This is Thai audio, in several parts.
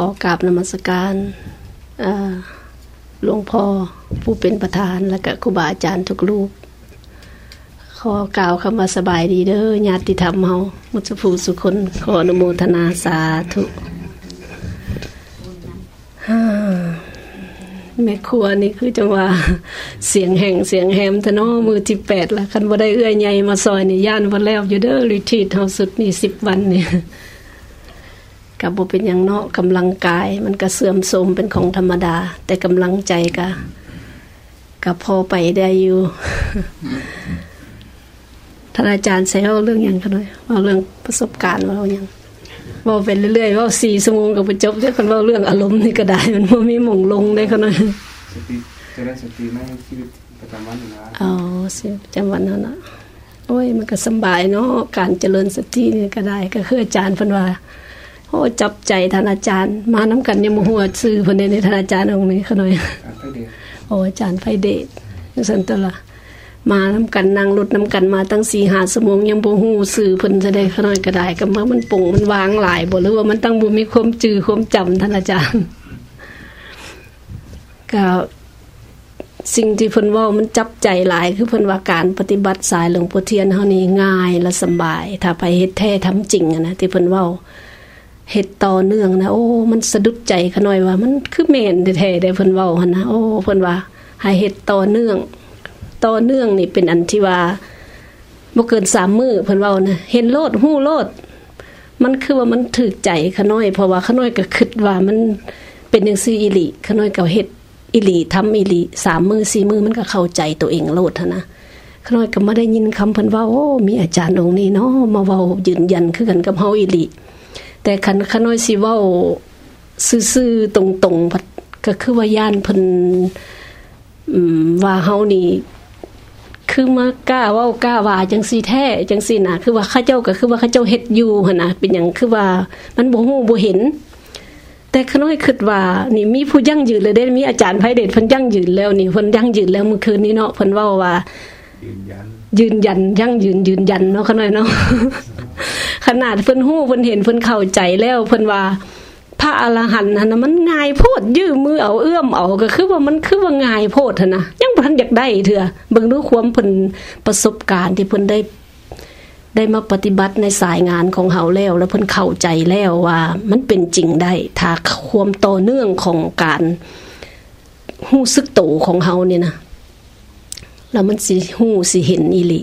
อกราบนมัสการหลวงพ่อผู้เป็นประธานและก็ครูบาอาจารย์ทุกรูป ขอกล่าวคำว่าสบายดีเด้อญาติธรรมเฮามุสฟูสุคนขออนุโมทนาสาธุแม่ครัวนี่คือจังว่าเสียงแห่งเสียงแฮมทนอมือที่แปดละคันบ่ได้เอื้อยใหญ่มาซอยนี่ย่านวันแล้วอยู่เด้อรีทีทเฮาสุดนี่สิบวันนี่ กับบ่เป็นอย่างเนาะกำลังกาย มันก็เสื่อมโทรมเป็นของธรรมดา แต่กำลังใจก็ก็พอไปได้อยู่ท่านอาจารย์ใช้เล่าเรื่องอย่างกันเลยว่าเรื่องประสบการณ์ว่าอย่างว่าเป็นเรื่อยๆว่าสี่สมงกับจบเนี่ยคนว่าเรื่องอารมณ์นี่ก็ได้ มันไม่มีหม่งลงได้เขาหน่อยสติจะได้สติในชีวิตประจำวันนะอ๋อชีวิตประจำวันนั่นนะโอ้ยมันก็สบายเนาะการเจริญสตินี่ก็ได้ ก็คืออาจารย์พันว่า โอ้จับใจท่านอาจารย์ มาน้ำกันเนี่ยมหัวซื้อคนในท่านอาจารย์องค์นี้เขาหน่อยโอ้อาจารย์ไฟเดชนี่สันตละมาน้ำกันนั่งรถน้ำกันมาตั้งสี่หาสมงยังบ่หูสื่อเพิ่นจะได้ขน้อยก็ได้ก็เมื่อมันปุ่งมันวางหลายบ่หรือว่ามันตั้งบุมีความจือความจำท่านอาจารย์ก็สิ่งที่เพิ่นว่ามันจับใจหลายคือเพิ่นว่าการปฏิบัติสายหลวงพ่อเทียนเฮานี่ง่ายและสบาย ถ้าไปเฮ็ดแท้ทำจริงนะที่เพิ่นว่า เฮ็ดต่อเนื่องนะโอ้มันสะดุดใจขน้อยว่า มันคือแม่นแท้ๆได้เพิ่นเว้าหั่นนะโอ้เพิ่นว่าให้เฮ็ดต่อเนื่อง ต่อเนื่องนี่เป็นอันที่ว่าบ่เกินสามมือเพิ่นเว้านะเห็นโลดหู้โลด มันคือว่ามันถึกใจขน้อย เพราะว่าขน้อยก็คิดว่ามันเป็นจังซี่อีหลีขน้อยก็เฮ็ดอีหลีทำอีหลีสามมือสี่มือมันก็เข้าใจตัวเองโลดนะขน้อยก็มาได้ยินคำเพิ่นว่าโอ้มีอาจารย์องค์นี้เนาะมาเว้ายืนยันคือกันกับเฮาอีหลี แต่คันขน้อยสิเว้าซื่อๆตรงๆก็คือว่าย่านเพิ่นว่าเฮานี่คือมากล้าว่ากล้าว่าจังสีแท้จังสีน่ะคือว่าข้าเจ้าก็คือว่าข้าเจ้าเฮ็ดอยู่หั่นน่ะเป็นหยังคือว่ามันบ่ฮู้บ่เห็น แต่ขน้อยคิดว่า นี่มีผู้ยั่งยืนเลยได้มีอาจารย์ไพเดชเพิ่นยั่งยืนแล้วนี่เพิ่นยั่งยืนแล้วเมื่อคืนนี้เนาะเพิ่นเว้าว่ายืนยัน ยืนยันยั่งยืนยืนยันเนาะขน้อยเนาะขนาดเพิ่นฮู้เพิ่นเห็นเพิ่นเข้าใจแล้วเพิ่นว่าพระอรหันต์นะมันง่ายโพดยื้อมือเอาเอื้อมเอาก็คือว่ามันคือว่าง่ายโพดนะยังบ่ทันอยากได้เถอะเบิ่งดูความเพิ่นประสบการณ์ที่เพิ่นได้ได้มาปฏิบัติในสายงานของเฮาแล้ว แล้วเพิ่นเข้าใจแล้วว่า มันเป็นจริงได้ถ้าความต่อเนื่องของการหู้ซึกโตของเฮานี่นะ แล้วมันสิหูสิเห็นอีหลี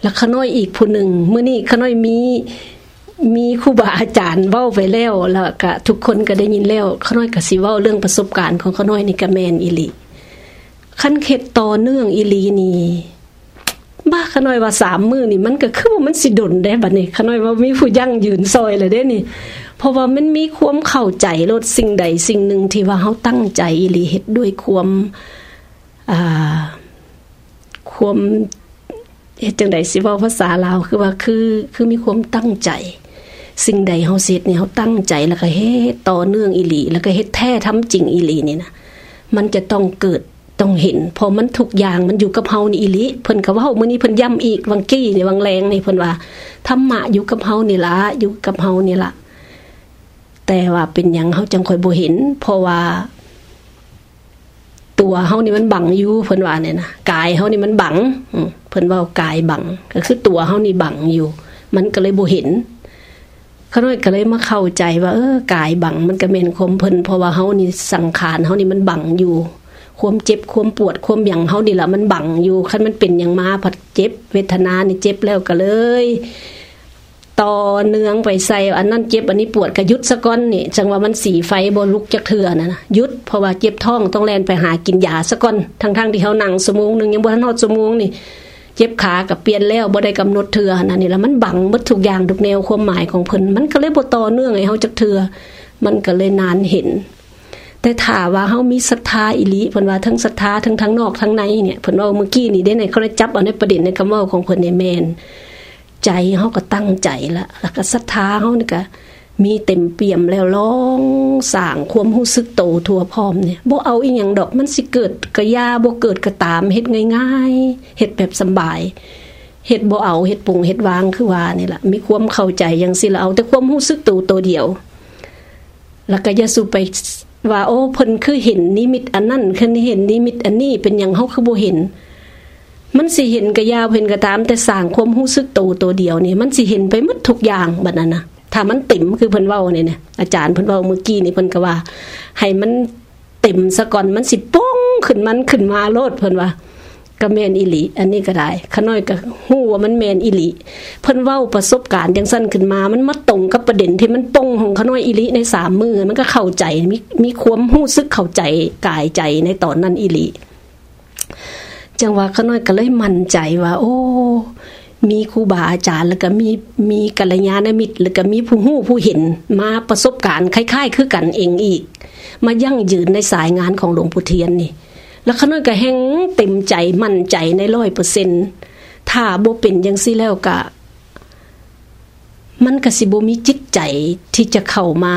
แล้วขน้อยอีกผู้หนึ่งเมื่อนี้ขน้อยมีมีครูบาอาจารย์เว้าไปแล้วแล้วก็ทุกคนก็ได้ยินแล้วขาน้อยก็สิเว้าเรื่องประสบการณ์ของขาน้อยนี่ก็แมนอีหลีคันเข็ดต่อเนื่องอีหลีนี่บ้าขาน้อยว่าสามมือนี่มันก็คือว่ามันสิดนได้บัดนี้ขาน้อยว่ามีผู้ยั่งยืนซอยเลยเด้นี่ เพราะว่ามันมีความเข้าใจลดสิ่งใดสิ่งหนึ่งที่ว่าเฮาตั้งใจอีลีเฮ็ดด้วยความอ่า ความเฮ็ดจังได๋สิเว้าภาษาลาวคือว่าคือคือมีความตั้งใจ สิ่งใดเฮาเสร็จเนี่ยเฮาตั้งใจแล้วก็เฮ็ดต่อเนื่องอีหลี แล้วก็เฮ็ดแท้ทำจริงอีหลีนี่นะมันจะต้องเกิดต้องเห็นพอมันทุกอย่างมันอยู่กับเฮานี่อีหลีเพิ่นก็เว้ามื้อนี้เพิ่นย้ำอีกวังกี้นี่วังแรงนี่เพิ่นว่าธรรมะอยู่กับเฮานี่ล่ะอยู่กับเฮานี่ล่ะแต่ว่าเป็นหยังเฮาจังค่อยบ่เห็นเพราะว่า ตัวเฮานี่มันบังอยู่เพิ่นว่าเนี่ยนะกายเฮานี่มันบังเพิ่นว่ากายบังก็คือตัวเฮานี่บังอยู่ มันก็เลยบ่เห็นขาน้อยก็เลยมาเข้าใจว่าเออกายบังมันก็เมนคมเพิ่นเพราะว่าเฮานี่สังขารเฮานี่มันบังอยู่ ความเจ็บความปวดความหยังเฮานี่ละมันบังอยู่คันมันเป็นอย่างมาผัดเจ็บเวทนานี่เจ็บแล้วก็เลย ต่อเนืองไปใส่อันนั้นเจ็บอันนี้ปวดก็ยุดสะก้อนนี่จังว่ามันสีไฟบลุกจักเถื่อนะนะยุดเพราะว่าเจ็บท้องต้องแลนไปหากินยาสะก้อนทั้งๆที่เฮานั่งชั่วโมงนึงยังบ่ทันอดชั่วโมงนี่เจ็บขากับเปลี่ยนแล้วบ่ได้กำหนดเถื่อนั่นนี่แล้วมันบังหมดทุกอย่างทุกแนวความหมายของเพิ่นมันก็เลยบ่ต่อเนื่องให้เฮาจักเถื่อมันก็เลยนานเห็น แต่ถ้าว่าเฮามีศรัทธาอิลิเพิ่นว่าทั้งศรัทธาทั้งทั้งนอกทั้งในเนี่ยเพิ่นว่าเมื่อกี้นี่ได้ในเขาได้จับเอาในประเด็นในคำเว้าของเพิ่นในแม่น ใจเฮาก็ตั้งใจละแล้วก็ศรัทธาเฮานี่ก็มีเต็มเปี่ยมแล้วร้องสร้างความรู้สึกโตทั่วพร้อมเนี่ยบ่เอาอีหยังดอกมันสิเกิดกระยาบ่เกิดกระตามเฮ็ดง่ายๆเฮ็ดแบบสบายเฮ็ดบ่เอาเฮ็ดปุงเฮ็ดวางคือว่านี่ล่ะมีความเข้าใจจังซี่ละเอาแต่ความรู้สึกโตตัวเดียว แล้วก็อย่าสู่ไปว่าโอ้เพิ่นคือเห็นนิมิตอันนั้นคือเห็นนิมิตอันนี้เป็นหยังเฮาคือบ่เห็น มันสิเห็นก็ยาวเห็นก็ตาม แต่สร้างความรู้สึกโตตัวเดียวนี่มันสิเห็นไปหมดทุกอย่างบัดนั้นนะถ้ามันติ่มคือเพิ่นเว้านี่เนี่ยอาจารย์เพิ่นเว้าเมื่อกี้นี่เพิ่นก็ว่า ให้มันเต็มซะก่อนมันสิป้องขึ้นมันขึ้นมาโลดเพิ่นว่าก็แมนอิลีอันนี้ก็ได้ขน้อยก็ฮู้ว่ามันแมนอิลีเพิ่นเว้าประสบการณ์จังซั่นขึ้นมา มันมาตรงกับประเด็นที่มันป้องของขน้อยอิลีในสามมือมันก็เข้าใจมีมีความฮู้สึกเข้าใจกายใจในตอนนั้นอิลี จังว่าขน้อยก็เลยมั่นใจว่า โอ้มีครูบาอาจารย์แล้วก็มีมีกัลยาณมิตร แล้วก็มีผู้ฮู้ผู้เห็นมาประสบการณ์คล้ายๆ คือกันเองอีก มายั่งยืนในสายงานของหลวงปู่เทียนนี่ แล้วขน้อยก็แห้งเต็มใจมั่นใจในร้อยเปอร์เซ็นถ้าโบเป็นยังซี่แล้วกะมันก็สิบมีจิตใจที่จะเข้ามา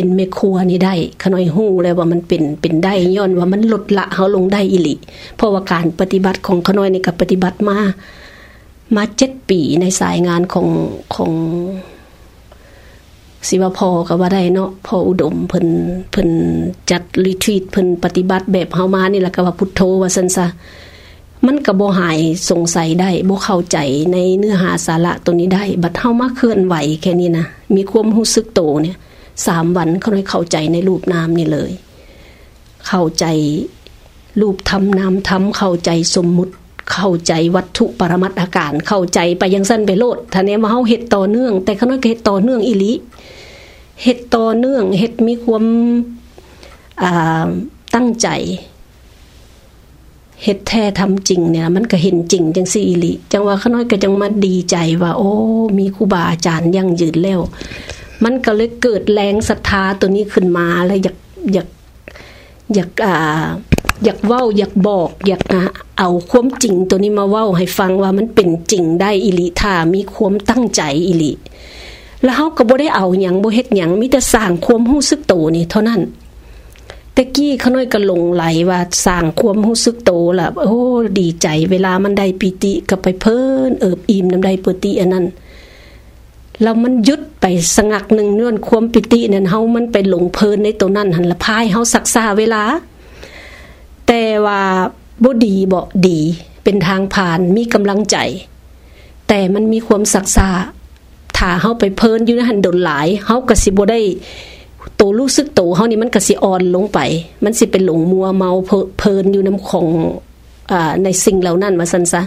เป็นเมครัวนี่ได้ขน้อยหู้แล้วว่ามันเป็นเป็นได้ย้อนว่ามันลดละเขาลงได้อิลิเพราะว่าการปฏิบัติของขน้อยนี่ก็ปฏิบัติมามาเจ็ดปีในสายงานของของสิว่าพอก็ว่าได้เนาะพออุดมเพิ่นเพิ่นจัดรีทรีตเพิ่นปฏิบัติแบบเฮามานี่แหละก็ว่าพุทโธว่าซั่นซะมันก็บ่หายสงสัยได้บ่เข้าใจในเนื้อหาสาระตัวนี้ได้ บัดเฮามาเคลื่อนไหวแค่นี้นะมีความรู้สึกโตเนี่ย สามวันเขาได้เข้าใจในรูปนามนี่เลย เข้าใจรูปธรรมนามธรรมเข้าใจสมมุติ เข้าใจวัตถุปรมัตอาการ เข้าใจไปยังสั้นไปโลดท่านี้มาเฮาเฮ็ดต่อเนื่อง แต่เขาน้อยเฮ็ดต่อเนื่องอีหลีเฮ็ดต่อเนื่องเฮ็ดมีความตั้งใจเฮ็ดแท้ทำจริงเนี่ย มันก็เห็นจริงจังซี่อีหลีจังว่าขาน้อยก็จังมาดีใจว่า โอ้ มีครูบาอาจารย์ยั่งยืนแล้ว มันก็เลยเกิดแรงศรัทธาตัวนี้ขึ้นมาแล้วอยากอยากอยากอ่าอยากเว้าอยากบอกอยากเอาความจริงตัวนี้มาเว้าให้ฟังว่ามันเป็นจริงได้อิลิถ้ามีความตั้งใจอิลิแล้วเฮาก็บ่ได้เอาหยังบ่เฮ็ดหยังมีแต่สร้างความรู้สึกโตนี่เท่านั้นแต่กี้เขาน้อยก็หลงไหลว่าสร้างความรู้สึกโตล่ะโอ้ดีใจ เวลามันได้ปิติก็ไปเพิ่นเอิบอิ่มน้ำได้ปิติอันนั้น แล้วมันยุดไปสงักหนึ่งนื่อนความปิตินั่นเฮามันไปหลงเพลินในตัวนั้นหันละพายเฮาสักษาเวลา แต่ว่าบ่ดีบ่ดีเป็นทางผ่านมีกำลังใจ แต่มันมีความสักษาถ้าเฮาไปเพลินอยู่ในหันดนหลายเฮาก็สิบ่ได้โตรู้สึกโตเฮานี่มันก็สิอ่อนลงไป มันสิเป็นหลงมัวเมาเพลินอยู่น้ำของ ในสิ่งเหล่านั้นมาสันซะ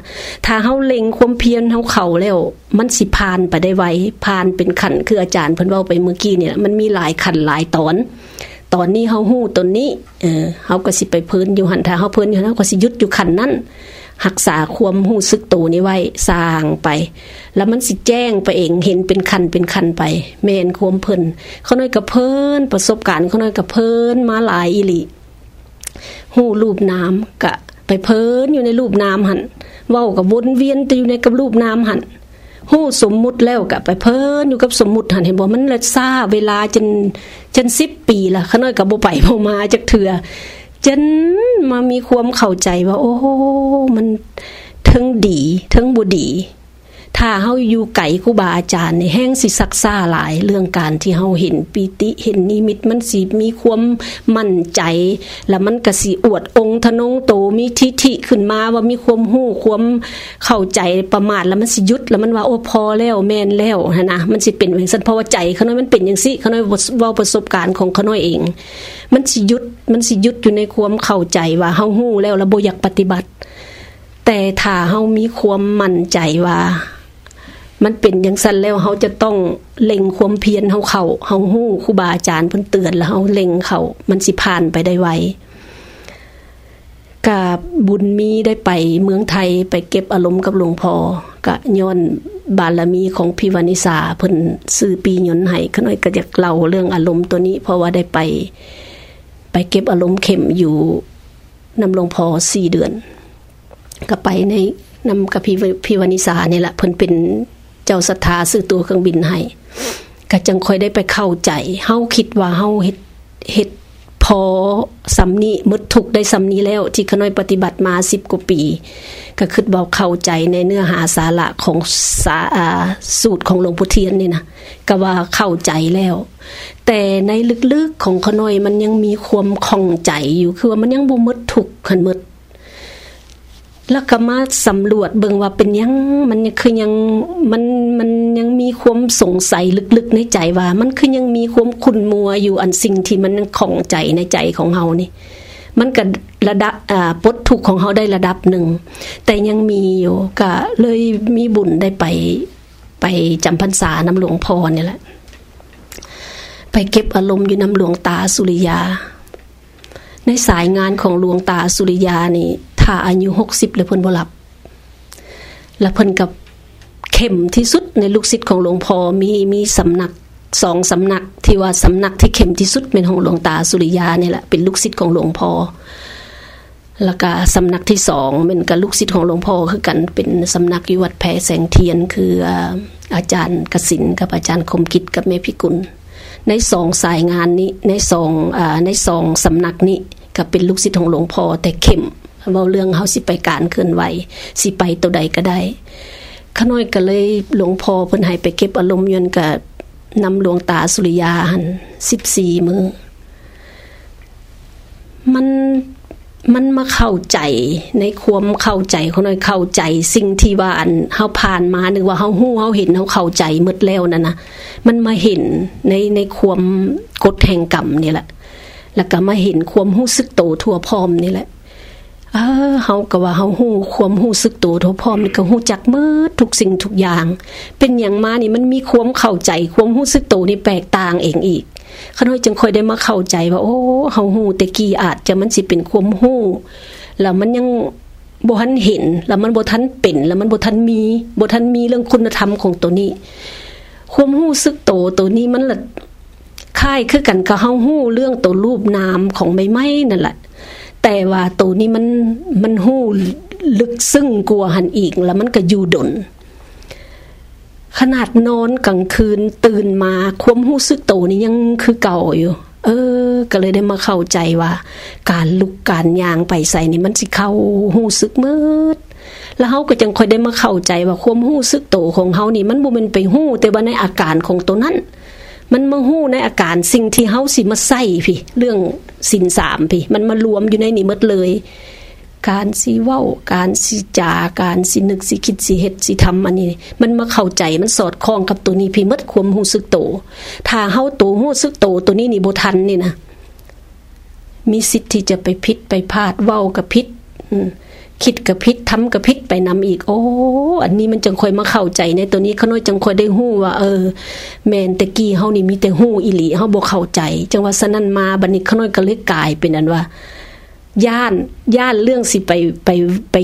ถ้าเฮาเล็งความเพียรเฮาเข้าแล้ว มันสิผ่านไปได้ไวผ่านเป็นขันคืออาจารย์เพิ่นเว้าไปเมื่อกี้เนี่ยมันมีหลายขันหลายตอน ตอนนี้เฮาฮู้ตนนี้เออเฮาก็สิไปพิ่นอยู่หันถ้าเฮาเพิ่นอยู่เฮาก็สิยุดอยู่ขันนั้นรักษาความหู้สึกตัวนี้ไว้สร้างไป แล้วมันสิแจ้งไปเองเห็นเป็นคันเป็นคันไปแมนความเพิ่นเขาน้อยกับเพิ่นประสบการณ์เขาน้อยกับเพิ่นมาหลายอิลิหูรูปน้ำกะ ไปเพิ่นอยู่ในรูปน้ำหันเว้ากับวนเวียนแต่อยู่ในกับรูปน้ำหันหู้สมมุติแล้วกับไปเพิ่นอยู่กับสมมุติหันเห็นบอกมันละซ่าเวลาจนจนสิบปีละเขาน้อยกับโบไปบ่มาจากเถื่อจนมามีความเข้าใจว่า โอ้มันทั้งดีทั้งบุดี ถ้าเฮาอยู่ไก่ครูบาอาจารย์ในแห้งสิซักซ่าหลายเรื่องการที่เฮาเห็นปีติเห็นนิมิตมันสิมีความมั่นใจ แล้วมันก็สิอวดองค์ทนงโตมีทิฐิขึ้นมาว่ามีความหู้ความเข้าใจประมาทแล้วมันสิยุดแล้วมันว่าโอ้พอแล้วแม่นแล้วนะมันสิเป็นอย่างซั่นเพราะว่าใจเขาน้อยมันเป็นอย่างซี่เขาน้อยเว้าประสบการณ์ของเขาน้อยเอง มันสิยุดมันสิยุดอยู่ในความเข้าใจว่าเฮาฮู้แล้วแล้วบ่อยากปฏิบัติ แต่ถ้าเฮามีความมั่นใจว่า มันเป็นอย่างสั้นแล้วเฮาจะต้องเล็งความเพียรเฮาเขาเฮาฮู้ครูบาอาจารย์เพิ่นเตือนแล้วเฮาเล็งเขามันสิผ่านไปได้ไวกาบุญมีได้ไปเมืองไทยไปเก็บอารมณ์กับหลวงพ่อกะย้อนบารมีของพิวานิสาเพิ่นซื้อปียนให้ขน้อยก็อยากเล่าเรื่องอารมณ์ตัวนี้ เพราะว่าได้ไป ไปเก็บอารมณ์เข็มอยู่นำหลวงพ่อสี่เดือน ก็ไปในนำกับพิวานิสาเนี่ยแหละเพิ่นเป็น เจ้าศรัทธาซื้อตัวเครื่องบินให้ก็จังค่อยได้ไปเข้าใจเฮาคิดว่าเฮาเฮ็ดเฮ็ดพอสำนี้มดถูกได้สำนี้แล้ว ที่ขน้อยปฏิบัติมา10กว่าปี ก็คิดบอกเข้าใจในเนื้อหาสาระของสาสูตรของหลวงพ่อเทียนนี่นะก็ว่าเข้าใจแล้ว แต่ในลึกๆของขน้อยมันยังมีความคล่องใจอยู่คือว่ามันยังบ่มดถูกขันมด แล้วก็มาสำรวจเบิ่งว่าเป็นยังมันคือยังมันมันยังมีความสงสัยลึกๆในใจว่า มันคือยังมีความขุ่นมัวอยู่อันสิ่งที่มันของใจในใจของเฮานี่ มันก็ระดับอ่าปดทุกข์ของเฮาได้ระดับหนึ่ง แต่ยังมีอยู่ก็เลยมีบุญได้ไปไปจำพรรษาน้ำหลวงพ่อนี่แหละ ไปเก็บอารมณ์อยู่น้ำหลวงตาสุริยา ในสายงานของหลวงตาสุริยานี่ ถ้าอายุหกสิบแล้วเพิ่นบ่หลับ แล้วเพิ่นกับเข้มที่สุดในลูกศิษย์ของหลวงพ่อมีมีสำนักสองสำนักที่ว่าสำนักที่เข้มที่สุดเป็นของหลวงตาสุริยานี่แหละเป็นลูกศิษย์ของหลวงพ่อแล้วก็สำนักที่สองเป็นกับลูกศิษย์ของหลวงพ่อคือกันเป็นสำนักยู่วัดแพแสงเทียน คืออาจารย์กสินกับอาจารย์คมกิจกับแม่พิกุล ในสองสายงานนี้ในสองอในสองสำนักนี้ก็เป็นลูกศิษย์ของหลวงพ่อแต่เข้ม เว้าเรื่องเฮาสิไปการเคลื่อนไหวสิไปตัวใดก็ได้ขน้อยก็เลยหลวงพ่อเพิ่นให้ไปเก็บอารมณ์ยนกับนำหลวงตาสุริยาหัน14มือมันมันมาเข้าใจในความเข้าใจขน้อยเข้าใจ สิ่งที่ว่าอันเฮาผ่านมานึกว่าเฮาฮู้เฮาเห็นเฮาเข้าใจหมดแล้วนั่นนะมันมาเห็นในในความกฎแห่งกรรมนี่แหละ แล้วก็มาเห็นความรู้สึกโตทั่วพร้อมนี่แหละ เออเฮาก็ว่าเฮาฮู้ความฮู้สึกตัวทั่วพร้อมนี่ก็ฮู้จักเมื่อทุกสิ่งทุกอย่าง เป็นอย่างมานี่มันมีความเข้าใจความฮู้สึกตัวนี่แปลกต่างเองอีกขน้อยจึงค่อยได้มาเข้าใจว่าโอ้เฮาฮู้แต่กี้อาจจะมันสิเป็นความฮู้แล้วมันยังบ่ทันเห็น แล้วมันบ่ทันเป็น แล้วมันบ่ทันมีบ่ทันมีเรื่องคุณธรรมของตัวนี้ ความฮู้สึกโตตัวนี้มันละค่ายคือกันกับเฮาฮู้เรื่องตัวรูปนามของใบไม้นั่นแหละ แต่ว่าตัวนี้มันมันหู้ลึกซึ้งกลัวหันอีกแล้วมันก็อยู่ดน ขนาดนอนกลางคืนตื่นมาความหู้สึกโตนี้ยังคือเก่าอยู่เออ ก็เลยได้มาเข้าใจว่า การลุกการยางไปใส่นี่มันสิเข้าหู้สึกมืดแล้วเฮาก็จังค่อยได้มาเข้าใจว่าความหู้สึกโตของเฮานี่ มันบ่แม่นไปหู้แต่ว่าในอาการของตัวนั้น มันมาหู้ในอาการสิ่งที่เฮาสิมาใส่พี่ เรื่องสินสามพี่ มันมารวมอยู่ในนี้หมดเลย การสิเว้า การสิจาการสินึกสิคิดสิเฮ็ดสิทำอันนี้ มันมาเข้าใจมันสอดคล้องกับตัวนี้พี่มดความรู้สึกโต ถ้าเฮาโตรู้สึกโตตัวนี้นี่บ่ทันนี่นะมีสิทธิ์ที่จะไปผิดไปพลาดเว้ากับผิด คิดกับพิษทำกับพิษไปนำอีก โอ้ อันนี้มันจังคอยมาเข้าใจในตัวนี้เขาน้อยจังคอยได้หู้ว่า เออ แมนตะกี้เฮานี่มีแต่หู้อิหลีเฮาบ่เข้าใจ จังว่าสนั่นมาบัดนี้เขาน้อยก็เลยกลายเป็นอันว่าย่านย่านเรื่องสิไปไปไป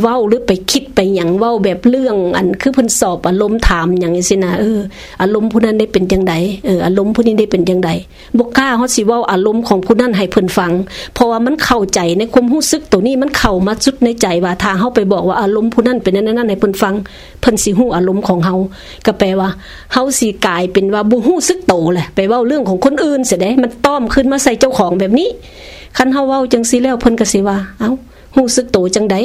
เว้าหรือไปคิดไปหยังเว้าแบบเรื่อง อันคือเพิ่นสอบอารมณ์ถามหยังนี้สินะเอออารมณ์ผู้นั้นได้เป็นจังไดเอออารมณ์ผู้นี้ได้เป็นจังไดบ่กล้าเฮาสิเว้าอารมณ์ของผู้นั้นให้เพิ่นฟัง เพราะว่ามันเข้าใจในความรู้สึกตัวนี้มันเข้ามาสุดในใจว่าถ้าเฮาไปบอกว่าอารมณ์ผู้นั้นเป็นนั้นนั้นให้เพิ่นฟังเพิ่นสิฮู้อารมณ์ของเฮาก็แปลว่าเฮาสิกลายเป็นว่าบ่ฮู้สึกโตแหละไปเว้าเรื่องของคนอื่นเสียได้มันต้อมขึ้นมาใส่เจ้าของแบบนี้คันเฮาเว้าจังซี่แล้วเพิ่นก็สิว่าเอ้าฮู้สึกโตจังได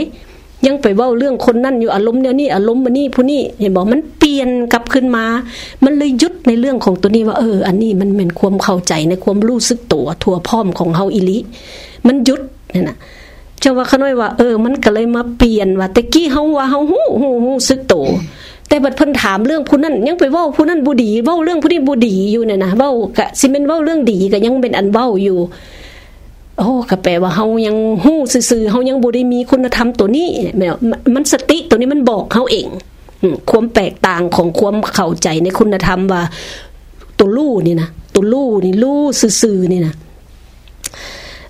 ยังไปเว้าเรื่องคนนั่นอยู่อารมณ์เนี้ยนี่อารมณ์มานี่ผู้นี่เห็นบอกมันเปลี่ยนกลับขึ้นมา มันเลยยุดในเรื่องของตัวนี้ว่าเออ อันนี้มันเป็นความเข้าใจในความรู้สึกตัวทั่วพร้อมของเฮาอิลิ มันยุดเนี่ยนะเจ้าว่าขน้อยว่าเออ มันก็เลยมาเปลี่ยนว่าตะกี้เฮาว่าเฮาฮู้ฮู้ฮู้สึกตัวแต่บัดเพิ่นถามเรื่องผู้นั้นยังไปเว้าผู้นั้นบ่ดีเว้าเรื่องผู้นี้บ่ดีอยู่เนี่ยนะเว้ากะสิเป็นเว้าเรื่องดีก็ยังเป็นอันเว้าอยู่ โอ้ก็แปลว่าเฮายังฮู้ซื่อๆเฮายังบ่ได้มีคุณธรรมตัวนี้แม่มันสติตัวนี้มันบอกเฮาเองความแตกต่างของความเข้าใจในคุณธรรมว่าตัวลู่นี่นะตัวลู่นี่ลู่ซื่อๆนี่นะ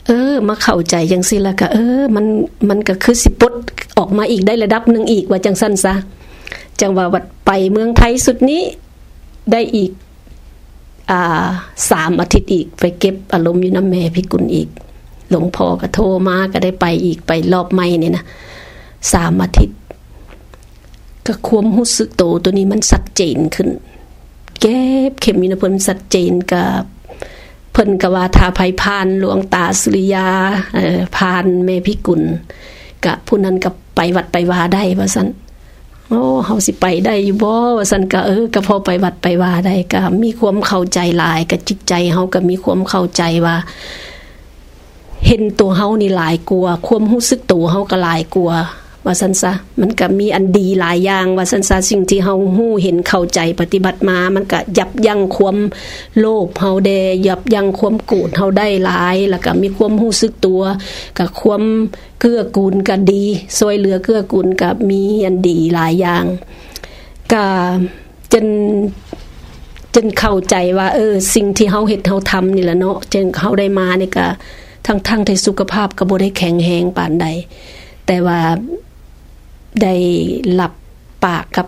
เออ มาเข้าใจจังซี่ละก็เออ มันมันก็คือสิปดออกมาอีกได้ระดับหนึ่งอีกว่าจังสั้นซะจังว่าวัดไปเมืองไทยสุดนี้ได้อีก อ่าสามอาทิตย์อีก ไปเก็บอารมณ์อยู่น้ำแม่พิกุลอีก หลวงพ่อก็โทรมาก็ได้ไปอีกไปรอบไม่เนี่ยนะสามอาทิตย์ ก็ควมรู้สึกโตตัวนี้มันสัดเจนขึ้น แก้เข็มมีนะเพิ่นสัดเจนกับเพิ่นกว่าถ้าภัยพานหลวงตาสุริยาพานแม่พิกุลกะผู้นั้นก็ไปวัดไปวาได้ว่าซั่นโอ้เฮาสิไปได้อยู่บ่ว่าซั่นก็เออก็พอไปวัดไปวาได้ก็มีความเข้าใจหลายก็จิตใจเฮาก็มีความเข้าใจว่า เห็นตัวเฮานี่หลายกลัว ความรู้สึกตัวเฮาก็หลายกลัวว่าซั่นซะมันก็มีอันดีหลายอย่างว่าซั่นซะสิ่งที่เฮาฮู้เห็นเข้าใจปฏิบัติมา มันก็ยับยั้งความโลภเฮาได้ยับยั้งความโกรธเฮาได้หลาย แล้วก็มีความรู้สึกตัวกับความเกื้อกูลก็ดีช่วยเหลือเกื้อกูลก็มีอันดีหลายอย่างก็จนจนเข้าใจว่า เออ สิ่งที่เฮาเฮ็ดเฮาทำนี่แหละเนาะจนเฮาได้มานี่ก็ ทั้งๆที่สุขภาพก็บ่ได้แข็งแรงปานใด แต่ว่าได้หลับปากกับ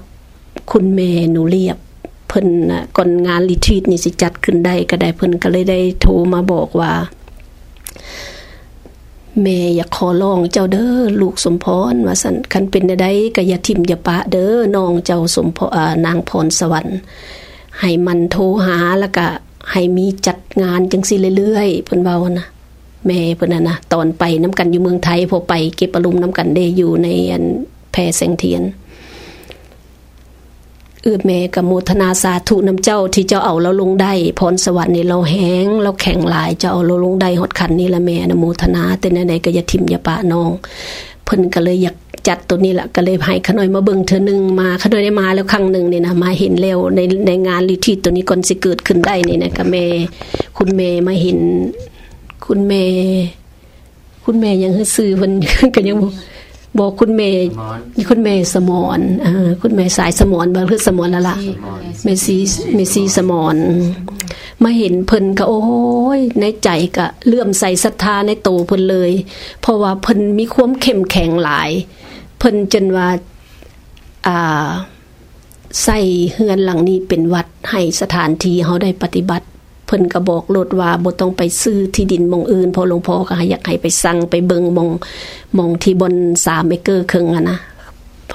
คุณแม่หนูเรียบเพิ่นก่อนงานรีทรีตนี่สิจัดขึ้นได้ก็ได้เพิ่นก็เลยได้โทรมาบอกว่าแม่อยากขอร้องเจ้าเด้อลูกสมพรว่าซั่นคันเป็นได้ก็อย่าทิมอย่าปะเด้อน้องเจ้าสมพอนางพรสวรรค์ให้มันโทรหาแล้วก็ให้มีจัดงานจังซี่เรื่อยๆเพิ่นเว้านะ แม่เพิ่นน่ะนะตอนไปน้ำกันอยู่เมืองไทยพอไปเก็บอารมณ์น้ำกันได้อยู่ในอันแพแสงเทียนเอื้อแม่กับโมทนาสาธุน้ำเจ้าที่เจ้าเอาเราลงได้พรสวรรค์นี่เราแห้งเราแข็งหลายเจ้าเอาเราลงได้ฮอดขันนี่ละแม่นะโมทนาแต่ไหนๆก็อย่าทิมอย่าปะน้อง เพิ่นก็เลยอยากจัดตัวนี้แหละก็เลยให้ขน้อยมาเบิ่งเธอหนึ่งมาขน้อยได้มาแล้วครั้งหนึ่งนี่นะมาเห็นแล้วในในงานรีทรีตตัวนี้ก่อนสิเกิดขึ้นได้นี่นะก็แม่คุณแม่มาเห็น คุณแม่คุณแม่ยังให้ซื้อเพิ่นก็ยังบ่บอกคุณแม่มอนคุณแม่สมอนอ่าคุณแม่สายสมอนบางคือสมอนละละเมซีเมซีสมอนมาเห็นเพิ่นก็โอ้ยในใจก็เลื่อมใสศรัทธาในโตวเพิ่นเลย เพราะว่าเพิ่นมีความเข้มแข็งหลาย เพิ่นจนว่าอ่าใส่เฮือนหลังนี้เป็นวัดให้สถานที่เฮาได้ปฏิบัติ เพิ่นก็บอกโลดว่าบ่ต้องไปซื้อที่ดินมองอื่นพอหลวงพ่อก็อยากให้ไปสั่งไปเบิงมองมองที่บน3เอเกอร์ครึ่งอะนะ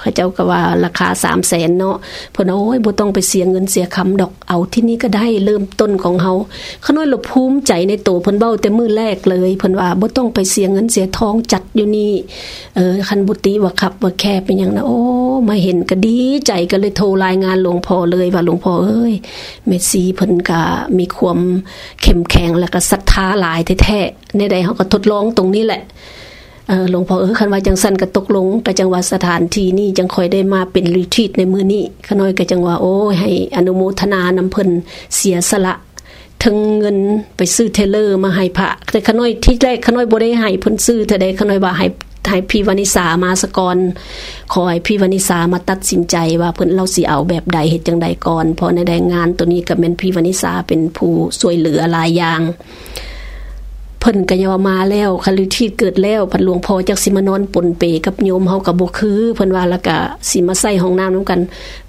พระเจ้าก็ว่าราคา3แสนเนาะพนโอ้ยบ่ต้องไปเสียเงินเสียคำดอกเอาที่นี่ก็ได้เริ่มต้นของเฮาขาน้อยเราภูมิใจในโตวเพิ่นเบ้าแต่มือแรกเลยเพิ่นว่าบ่ต้องไปเสียเงินเสียทองจัดอยู่นี่เออคันบุติว่าขับว่าแค่เป็นหยังนะโอ้มาเห็นก็ดีใจก็เลยโทรรายงานหลวงพ่อเลยว่าหลวงพ่อเอ้ยเมสซีเพิ่นก็มีความเข้มแข็งแล้วก็ศรัทธาหลายแท้ๆในใดเฮาก็ทดลองตรงนี้แหละ หลวงพ่อเออคันว่าจังสั้นก็ตกลงก็จังว่าสถานที่นี่จังคอยได้มาเป็นรีทรีตในมือนี้ขน้อยก็จังว่าโอ้ให้อนุโมทนานำเพิ่นเสียสละทั้งเงินไปซื้อเทเลอร์มาให้พระแต่ขน้อยที่แรกขน้อยบ่ได้ให้เพิ่นซื้อแต่ใดขน้อยว่าให้ให้พี่วานิสามาสกอนขอให้พี่วานิสามาตัดสินใจว่าเพิ่นเราสิเอาแบบใดเฮ็ดจังใดก่อนเพราะในใดงานตัวนี้ก็แม่นพี่วานิสาเป็นผู้ช่วยเหลือหลายอย่าง เพิ่นก็ยังว่ามาแล้วคันฤที่เกิดแล้วพันหลวงพ่อจักสิมานอนปนเปกับโยมเฮาก็บ่คือเพิ่นว่าแล้วก็สิมาใส่ห้องน้ำนํกัน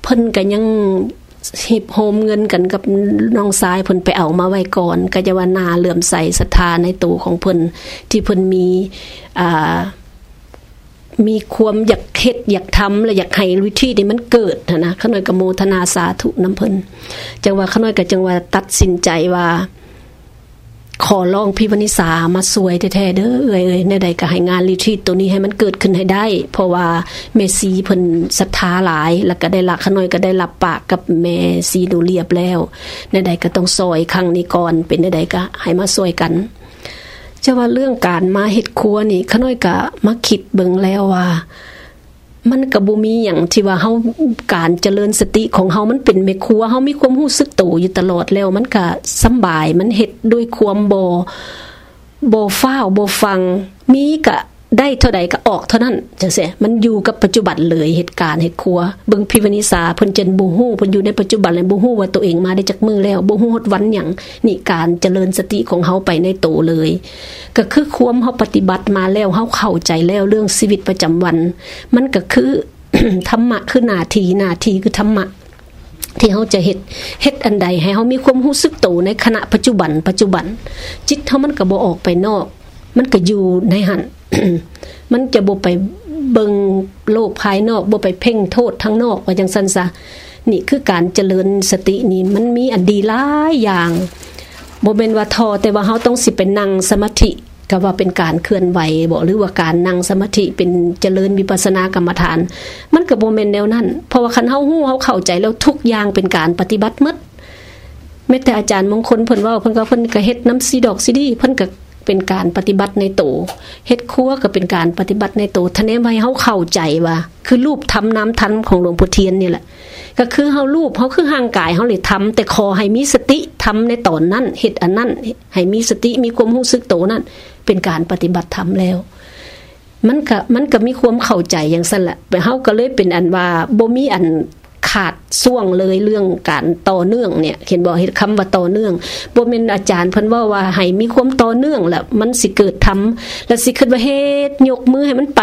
เพิ่นก็ยังหิบโฮมเงินกันกับน้องชายเพิ่นไปเอามาไว้ก่อนก็จะว่านาเหลื่อมใสศรัทธาในตัวของเพิ่นที่เพิ่นมีอ่ามีความอยากเฮ็ดอยากทำและอยากให้วิธีนี้มันเกิดนะขน้อยก็โมทนาสาธุน้ำเพิ่นจังว่าขน้อยก็จังว่าตัดสินใจว่า ขอร้องพี่วนิสามาสวยแท้ๆเด้อเอ้ยเอ้ยในใดก็ให้งานรีทรีตตัวนี้ให้มันเกิดขึ้นให้ได้ เพราะว่าเมซีเพิ่นศรัทธาหลาย แล้วก็ได้ละขน้อยก็ได้รับปากกับแม่ซีดูเรียบแล้วในใดก็ต้องซอยครั้งนี้ก่อนเป็นในใดก็ให้มาซอยกันจะว่าเรื่องการมาเฮ็ดครัวนี่ขน้อยก็มาคิดเบิ่งแล้วว่า มันกับ่มีอย่างที่ว่าเฮาการเจริญสติของเฮามันเป็นแม่ครัวเฮามีความรู้สึกตัวอยู่ตลอดแล้ว มันก็สบายมันเฮ็ดด้วยความบ่บ่ฟ้าวบ่ฟัง มีกะ ได้เท่าใดก็ออกเท่านั้นจังซี่มันอยู่กับปัจจุบันเลยเหตุการณ์เฮ็ดครัวเบิ่งพิวนิสาเพิ่นจนบ่ฮู้เพิ่นอยู่ในปัจจุบันเลยบ่ฮู้ว่าตัวเองมาได้จักมือแล้วบ่ฮู้ฮอดวันหยังนี่การเจริญสติของเฮาไปในโตเลย ก็คือควมเฮาปฏิบัติมาแล้วเฮาเข้าใจแล้วเรื่องชีวิตประจำวัน มันก็คือธรรมะคือนาทีนาทีคือธรรมะที่เขาจะเฮ็ดเฮ็ดอันใดให้เขามีความรู้สึกโตวในขณะปัจจุบัน ปัจจุบัน จิตเขามันก็บ่ออกไปนอก มันก็อยู่ในหันมันจะบ่ไปเบิงโลกภายนอกบ่ไปเพ่งโทษทั้งนอกว่าจังซั่นซะนี่คือการเจริญสตินี่มันมีอันดีหลายอย่างบ่แม่นว่าทอแต่ว่าเฮาต้องสิเป็นนั่งสมาธิก็ว่าเป็นการเคลื่อนไหวบ่หรือว่าการนั่งสมาธิเป็นเจริญวิปัสสนากรรมฐาน มันก็บ่แม่นแนวนั้น เพราะว่าคันเฮาฮู้เฮาเข้าใจแล้วทุกอย่างเป็นการปฏิบัติหมดแม้แต่อาจารย์มงคลเพิ่นว้าเพิ่นก็เพิ่นก็เฮ็ดน้ำซีดอกซีดีเพิ่นก็ เป็นการปฏิบัติในโตเฮ็ดครัวก็เป็นการปฏิบัติในโตทะเนไว้เฮาเข้าใจว่า คือรูปทำน้ำทันของหลวงพ่อเทียนนี่แหละ ก็คือเฮารูปเฮาคือห่างกายเฮาเลยทำแต่ขอให้มีสติทำในตอนนั้นเฮ็ดอันนั้นให้มีสติมีความรู้สึกโตนั้นเป็นการปฏิบัติธรรมแล้ว มันก็มันก็มีความเข้าใจอย่างสั่นแหละไปเฮาก็เลยเป็นอันว่าบ่มีอัน ขาดส่วงเลยเรื่องการต่อเนื่องเนี่ยเห็นบอกเห็นคำว่าต่อเนื่องบ่แม่นอาจารย์เพิ่นว่าว่าให้มีความต่อเนื่องแหละมันสิเกิดทำแล้วสิคิดว่าเฮ็ดยกมือให้มันไป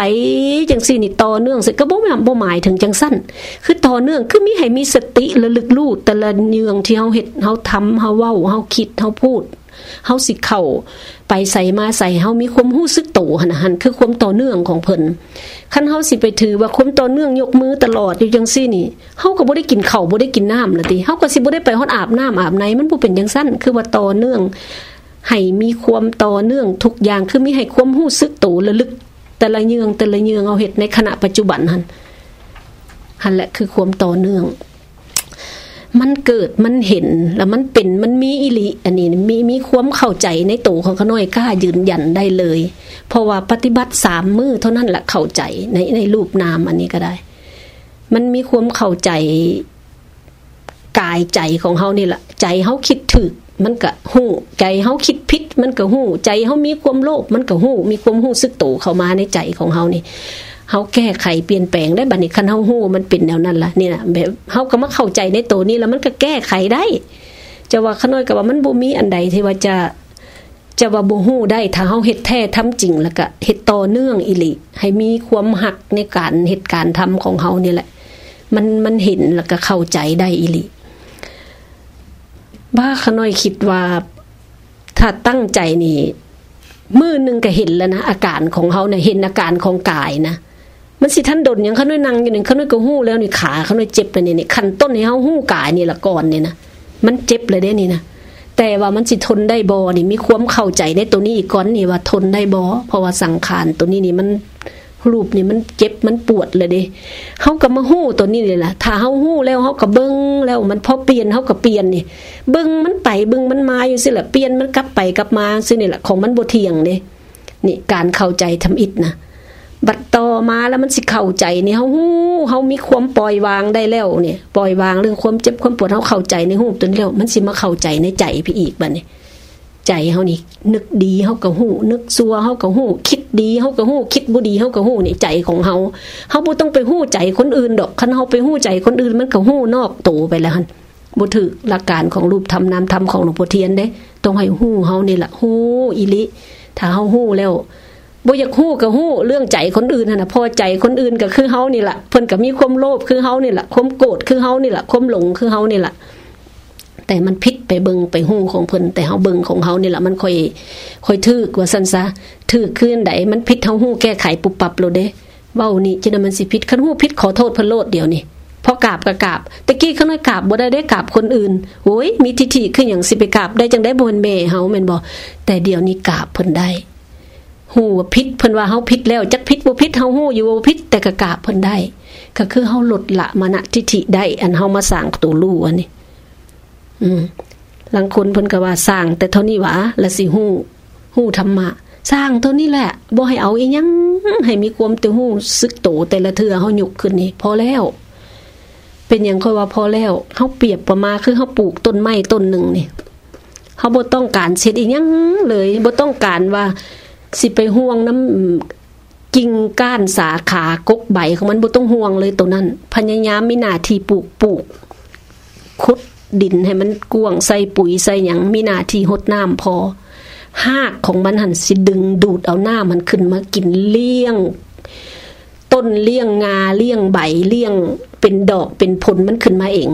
จังซี่นี่ต่อเนื่องสิก็บ่แม่นบ่หมายถึงจังสั้นคือต่อเนื่องคือมีให้มีสติระลึกรู้แต่ละเนืองที่เฮาเฮ็ดเฮาทำเฮาเว้าเฮาคิดเฮาพูด เฮาสิเข้าไปใส่มาใส่เฮามีความรู้สึกโตหันหันคือความต่อเนื่องของเพิ่นคันเฮาสิไปถือว่าความต่อเนื่องยกมือตลอดอยู่จังซี่นี่เฮาก็บ่ได้กินข้าวบ่ได้กินน้ำล่ะติเฮาก็สิบ่ได้ไปฮอดอาบน้ำอาบในมันบ่เป็นจังซั่นคือว่าต่อเนื่องให้มีความต่อเนื่องทุกอย่างคือมีให้ความรู้สึกโตระลึก แต่ละเยืองแต่ละเยืองเอาเฮ็ดในขณะปัจจุบันหันหันแหละคือความต่อเนื่อง มันเกิดมันเห็นแล้วมันเป็นมันมีอิริอันนี้มีมีความเข้าใจในตัวของขน้อยกล้ายืนยันได้เลย เพราะว่าปฏิบัติสามมือเท่านั้นแหละเข้าใจในในรูปนามอันนี้ก็ได้ มันมีความเข้าใจกายใจของเฮานี่แหละใจเฮาคิดถึกมันก็หู้ใจเฮาคิดพิษมันก็หู้ใจเฮามีความโลภมันก็หู้มีความหู้สึกโตเข้ามาในใจของเฮานี่ เฮาแก้ไขเปลี่ยนแปลงได้บัดนี้คันเฮาฮู้มันเป็นแนวนั้นล่ะนี่น่ะแบบเฮาก็มาเข้าใจในตัวนี้แล้วมันก็แก้ไขได้ จะว่าขน้อยก็ว่ามันบ่มีอันใดที่ว่าจะจะว่าบ่ฮู้ได้ถ้าเฮาเฮ็ดแท้ทำจริงแล้วก็เฮ็ดต่อเนื่องอีหลีให้มีความหักในการเหตุการณ์ทำของเฮานี่แหละ มันมันเห็นแล้วก็เข้าใจได้อีหลีบ้าขน้อยคิดว่าถ้าตั้งใจนี่มือนึงก็เห็นแล้วนะอาการของเฮาเนี่ยเห็นอาการของกายนะ มันสิท่านดนอย่างเขาด้วยนั่งอยู่นี่เขาด้วยก็หู้แล้วนี่ขาเขาด้วยเจ็บเลยนี่ขันต้นในเขาหู้กายนี่ละก่อนเนี่ยนะมันเจ็บเลยเด้นี่นะแต่ว่ามันสิทนได้บอนี่มีความเข้าใจในตัวนี้อีกก่อนนี่ว่าทนได้บอเพราะว่าสังขารตัวนี้นี่มันรูปนี่มันเจ็บมันปวดเลยเด้เขาก็มาหู้ตัวนี้เลยล่ะ ถ้าเขาหู้แล้วเขาก็เบิ้งแล้วมันพอเปลี่ยนเขาก็เปลี่ยนนี่ เบิ้งมันไปเบิ้งมันมาอยู่สิละเปลี่ยนมันกลับไปกลับมาสินี่แหละของมันบ่เทียงเด้นี่การเข้าใจทำอิดนะ บัดต่อมาแล้วมันสิเข้าใจนี่เฮาฮู้เฮามีความปล่อยวางได้แล้วเนี่ยปล่อยวางเรื่องความเจ็บความปวดเฮาเข้าใจในหูตัวนี้แล้วมันสิมาเข้าใจในใจพี่อีกบัดนี้ใจเฮานี่นึกดีเฮาก็ฮู้นึกซัวเฮาก็ฮู้คิดดีเฮาก็ฮู้คิดบ่ดีเฮาก็ฮู้นี่ใจของเฮาเฮาบ่ต้องไปฮู้ใจคนอื่นดอกคันเฮาไปฮู้ใจคนอื่นมันก็ฮู้นอกตัวไปแล้วหั่นบ่ถือหลักการของรูปธรรมนามธรรมของหลวงพ่อเทียนเด้ต้องให้ฮู้เฮานี่ล่ะฮู้อีลิถ้าเฮาฮู้แล้ว บ่อยากฮู้ก็ฮู้เรื่องใจคนอื่นนะพอใจคนอื่นก็คือเฮานี่แหละเพิ่นก็มีความโลภคือเฮานี่แหละความโกรธคือเฮานี่แหละความหลงคือเฮานี่แหละแต่มันพิษไปเบิงไปฮู้ของเพิ่นแต่เฮาเบิงของเฮานี่แหละมันค่อยค่อยถึกว่าซั่นซะถึกคืนใดมันพิษเฮาฮู้แก้ไขปุบปับโลเด้เว้านี่จินะมันสิพิษคันฮู้พิษขอโทษเพิ่นโลดเดียวนี่พอกราบก็กราบตะกี้เขาน้อยกราบบ่ได้ได้กราบคนอื่นโอ้ยมีทิฐิคือหยังสิไปกราบได้จังได้บนแม่เฮาแม่นบ่แต่เดี๋ยวนี้กราบเพิ่นได้ หูว่าพิษเพิ่นว่าเฮาพิษแล้วจักพิษบ่พิษเฮาฮู้อยู่ว่พิษแต่กะกาเพิ่นได้ ก็คือเฮาลดละมณทิฐิได้ อันเฮามาสร้างตัวรู้อันนี้ อืมบางคนเพิ่นก็ว่าสร้าง แต่เท่านี้หวะละสิฮู้ฮู้ธรรมะสร้างเท่านี้แหละบ่ให้เอาอีหยังให้มีความแต่ฮู้สึกโตแต่ละเทื่อเฮาหยุกขึ้นนี่พอแล้ว เป็นหยังค่อยว่าพอแล้วเฮาเปรียบประมาคือเฮาปลูกต้นไม้ต้นหนึ่งนี่เฮาบ่ต้องการเสร็จอีหยังเลยบ่ต้องการว่า สิไปห่วงน้ำกิ่งก้านสาขากกใบของมันบ่ต้องห่วงเลยตัวนั้น พยายามมีหน้าที่ปลูกปลูกขุดดินให้มันกวงใส่ปุ๋ยใส่หยังมีหน้าที่หดน้ำพอหากของมันหันสิดึงดูดเอาหน้ามันขึ้นมากินเลี้ยง ต้นเลี้ยงงาเลี้ยงใบเลี้ยงเป็นดอกเป็นผลมันขึ้นมาเอง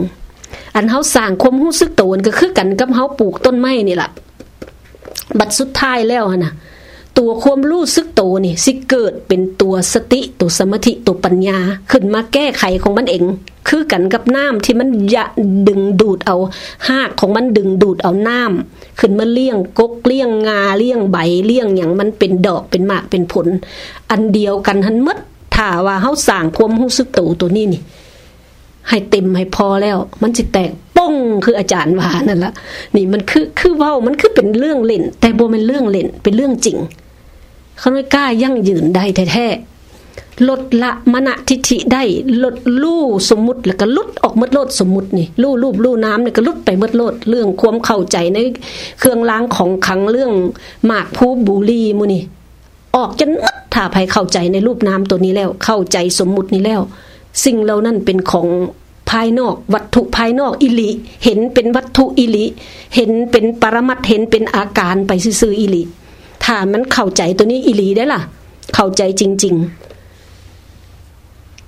อันเฮาสร้างความรู้สึกตัวนก็คือกันกับเฮาปลูกต้นไม้นี่แหละบัดสุดท้ายแล้วนะ ตัวความรู้สึกโตนี่สิเกิดเป็นตัวสติตัวสมาธิตัวปัญญา ขึ้นมาแก้ไขของมันเอง คือกันกับน้ำที่มันยะดึงดูดเอาหากของมันดึงดูดเอาน้ำขึ้นมาเลี้ยงกกเลี้ยงงาเลี้ยงใบเลี้ยงอย่างมันเป็นดอกเป็นหมากเป็นผล อันเดียวกันหันมดถ้าว่าเฮาสร้างความรู้สึกตัวตัวนี้นี่ ให้เต็มให้พอแล้ว มันจะแตกป้องคืออาจารย์ว่านั่นละนี่มันคือคือเว้ามันคือเป็นเรื่องเล่น แต่โบเป็นเรื่องเล่นเป็นเรื่องจริง เขาไม่กล้ายั่งยืนได้แท้ๆลดละมณทิฐิได้ลดลู่สมมุติแล้วก็ลุดออกมดโลดสมมุตินี่ลู่รูปลู่น้ำเนี่ยก็ลุดไปมดโลดเรื่องความเข้าใจในเครื่องล้างของขังเรื่องหมากผู้บุรีมูนี่ออกจนมัดถ้าภัยเข้าใจในรูปน้ำตัวนี้แล้ว เข้าใจสมมุตินี้แล้ว สิ่งเหล่านั้นเป็นของภายนอกวัตถุภายนอกอิลิเห็นเป็นวัตถุอิลิเห็นเป็นปรมัตเห็นเป็นอาการไปซื่ออิลิ ถามมันเข้าใจตัวนี้อิลีได้ล่ะ เข้าใจจริง ๆ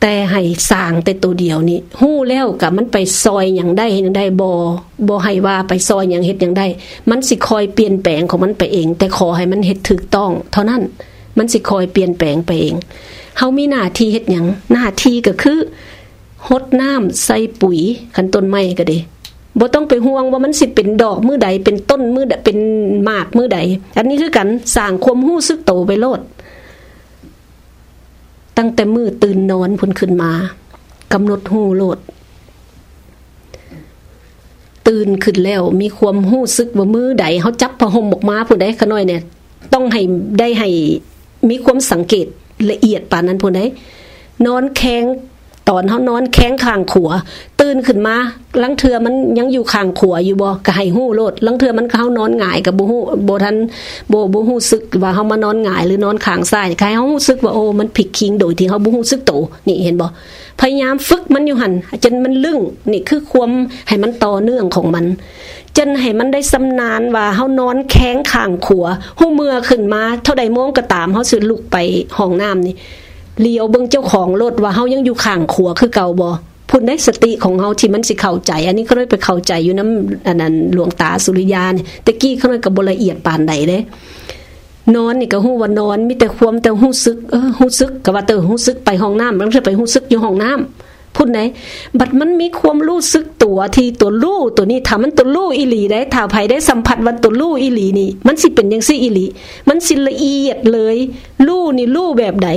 แต่ให้สร้างแต่ตัวเดียวนี่หู้แล้วกับมันไปซอยอย่างได้อย่างได้บอบอให้ว่าไปซอยอย่างเฮ็ดอย่างได้ มันสิคอยเปลี่ยนแปลงของมันไปเอง แต่ขอให้มันเฮ็ดถูกต้อง เท่านั้นมันสิคอยเปลี่ยนแปลงไปเองเฮามีหน้าที่เฮ็ดหยังหน้าที่ก็คือหดน้ำใส่ปุ๋ยขันต้นไม้ก็ดี บ่ต้องไปห่วงว่ามันสิเป็นดอกมือใดเป็นต้นมือใดเป็นหมากมือใด อันนี้คือกันสร้างความหู้ซึกโตไปโลด ตั้งแต่มือตื่นนอนพุ่นขึ้นมากำหนดหู้โลด ตื่นขึ้นแล้ว มีความหู้ซึกว่ามือใดเขาจับผ้าห่มออกมาผู้ใดขน้อยเนี่ย ต้องให้ได้ให้มีความสังเกตละเอียดป่านนั้นผู้ใดนอนแข็ง ตอนเขานอนแข้งข้างขัว ตื่นขึ้นมาลังเทือมันยังอยู่ข้างขัวอยู่บ่ก็ให้หู้โลดลังเทือมันเขานอนหงายกับบ่ฮู้บ่ทันบ่บ่ฮู้สึกว่าเขามานอนหงายหรือนอนข้างซ้ายใครเขาฮู้สึกว่าโอ้มันผิดคิงโดยที่เขาบ่ฮู้สึกโตนี่เห็นบ่พยายามฝึกมันอยู่หันจนมันลึ่งนี่คือความให้มันต่อเนื่องของมันจนให้มันได้สำนานว่าเฮานอนแข้งข้างขัวหู้เมื่อขึ้นมา เท่าใดโมงก็ตามเฮาสิลุกไปห้องน้ำนี่ เลียวเบิ่งเจ้าของรถว่าเฮายังอยู่ข้างขัวคือเก่าบ่พูดได้สติของเฮาที่มันสิเข้าใจ อันนี้ก็เลยไปเข้าใจอยู่น้ำอันนั้นหลวงตาสุริยาเนี่ยตะกี้เขาเลยก็บ่ละเอียดปานใดเด้นอนนี่ก็ฮู้ว่านอนมีแต่ความแต่ฮู้สึกเออฮู้สึกก็ว่าเตอฮู้สึกไปห้องน้ำแล้วจะไปฮู้สึกอยู่ห้องน้ำ พูดไหนบัดมันมีความรู้สึกตัวที่ตัวลู่ตัวนี้ถ้ามันตัวลู่อิหลีได้ถ้าภัยได้สัมผัสวันตัวลู่อิหลีนี่ มันสิเป็นยังซี่อิหลี มันสิละเอียดเลยลู่นี่ลู่แบบไหน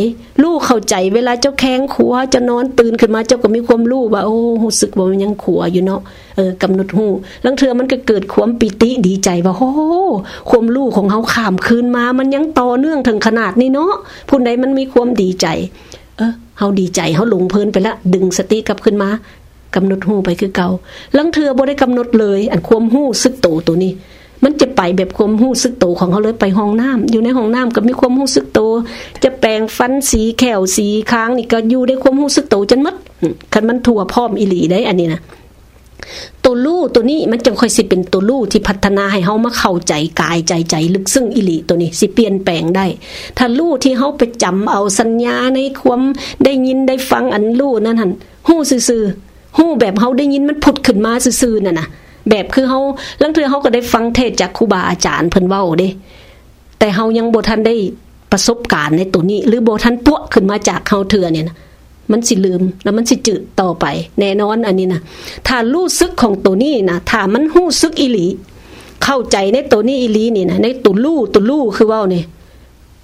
ลู่เข้าใจเวลาเจ้าแข้งขัวจะนอนตื่นขึ้นมาเจ้าก็มีความรู้ว่าโอ้รู้สึกว่ามันยังขัวอยู่เนาะเออกำหนดหูลังเทือมันก็เกิดความปิติดีใจว่าโอ้ความรู้ของเขาขามคืนมา มันยังต่อเนื่องถึงขนาดนี้เนาะผู้ใดมันมีความดีใจ เออ เฮาดีใจเฮาหลงเพลินไปละดึงสติกลับขึ้นมากำหนดหูไปคือเก่าลังเทือบ่ได้กำหนดเลย อันความหูซึกโตตัวนี้ มันจะไปแบบความหู้ซึกโตของเขาเลยไปห้องน้ำอยู่ในห้องน้ำก็มีความหู้ซึกโต จะแปลงฟันสีแขวสีค้างนี่ก็อยู่ได้ความหู้ซึกโตจนมัดคันมันทั่วพร้อมอิหลีได้อันนี้นะ ตัวลู่ตัวนี้มันจึงค่อยสิเป็นตัวลู่ที่พัฒนาให้เฮามาเข้าใจกายใจใจลึกซึ้งอิลีตัวนี้สิเปลี่ยนแปลงได้ ถ้าลู่ที่เฮาไปจำเอาสัญญาในความได้ยินได้ฟังอันลู่นั่นหันฮู้ซื่อๆฮู้แบบเฮาได้ยินมันผุดขึ้นมาซื่อๆนั่นน่ะ แบบคือเฮาลังเทือเฮาก็ได้ฟังเทศจากครูบาอาจารย์เพิ่นเว้าเด้ แต่เฮายังบ่ทันได้ประสบการณ์ในตัวนี้ หรือบ่ทันปั้วขึ้นมาจากเฮาเทือเนี่ยนะ มันสิลืม แล้วมันสิจืดต่อไป แน่นอนอันนี้นะถ้ารู้ซึกของตัวนี้นะถ้ามันหู้ซึกอิลี เข้าใจในตัวนี้อิลีนี่นะในตัวลู่ตัวลู่คือว่าเนี่ย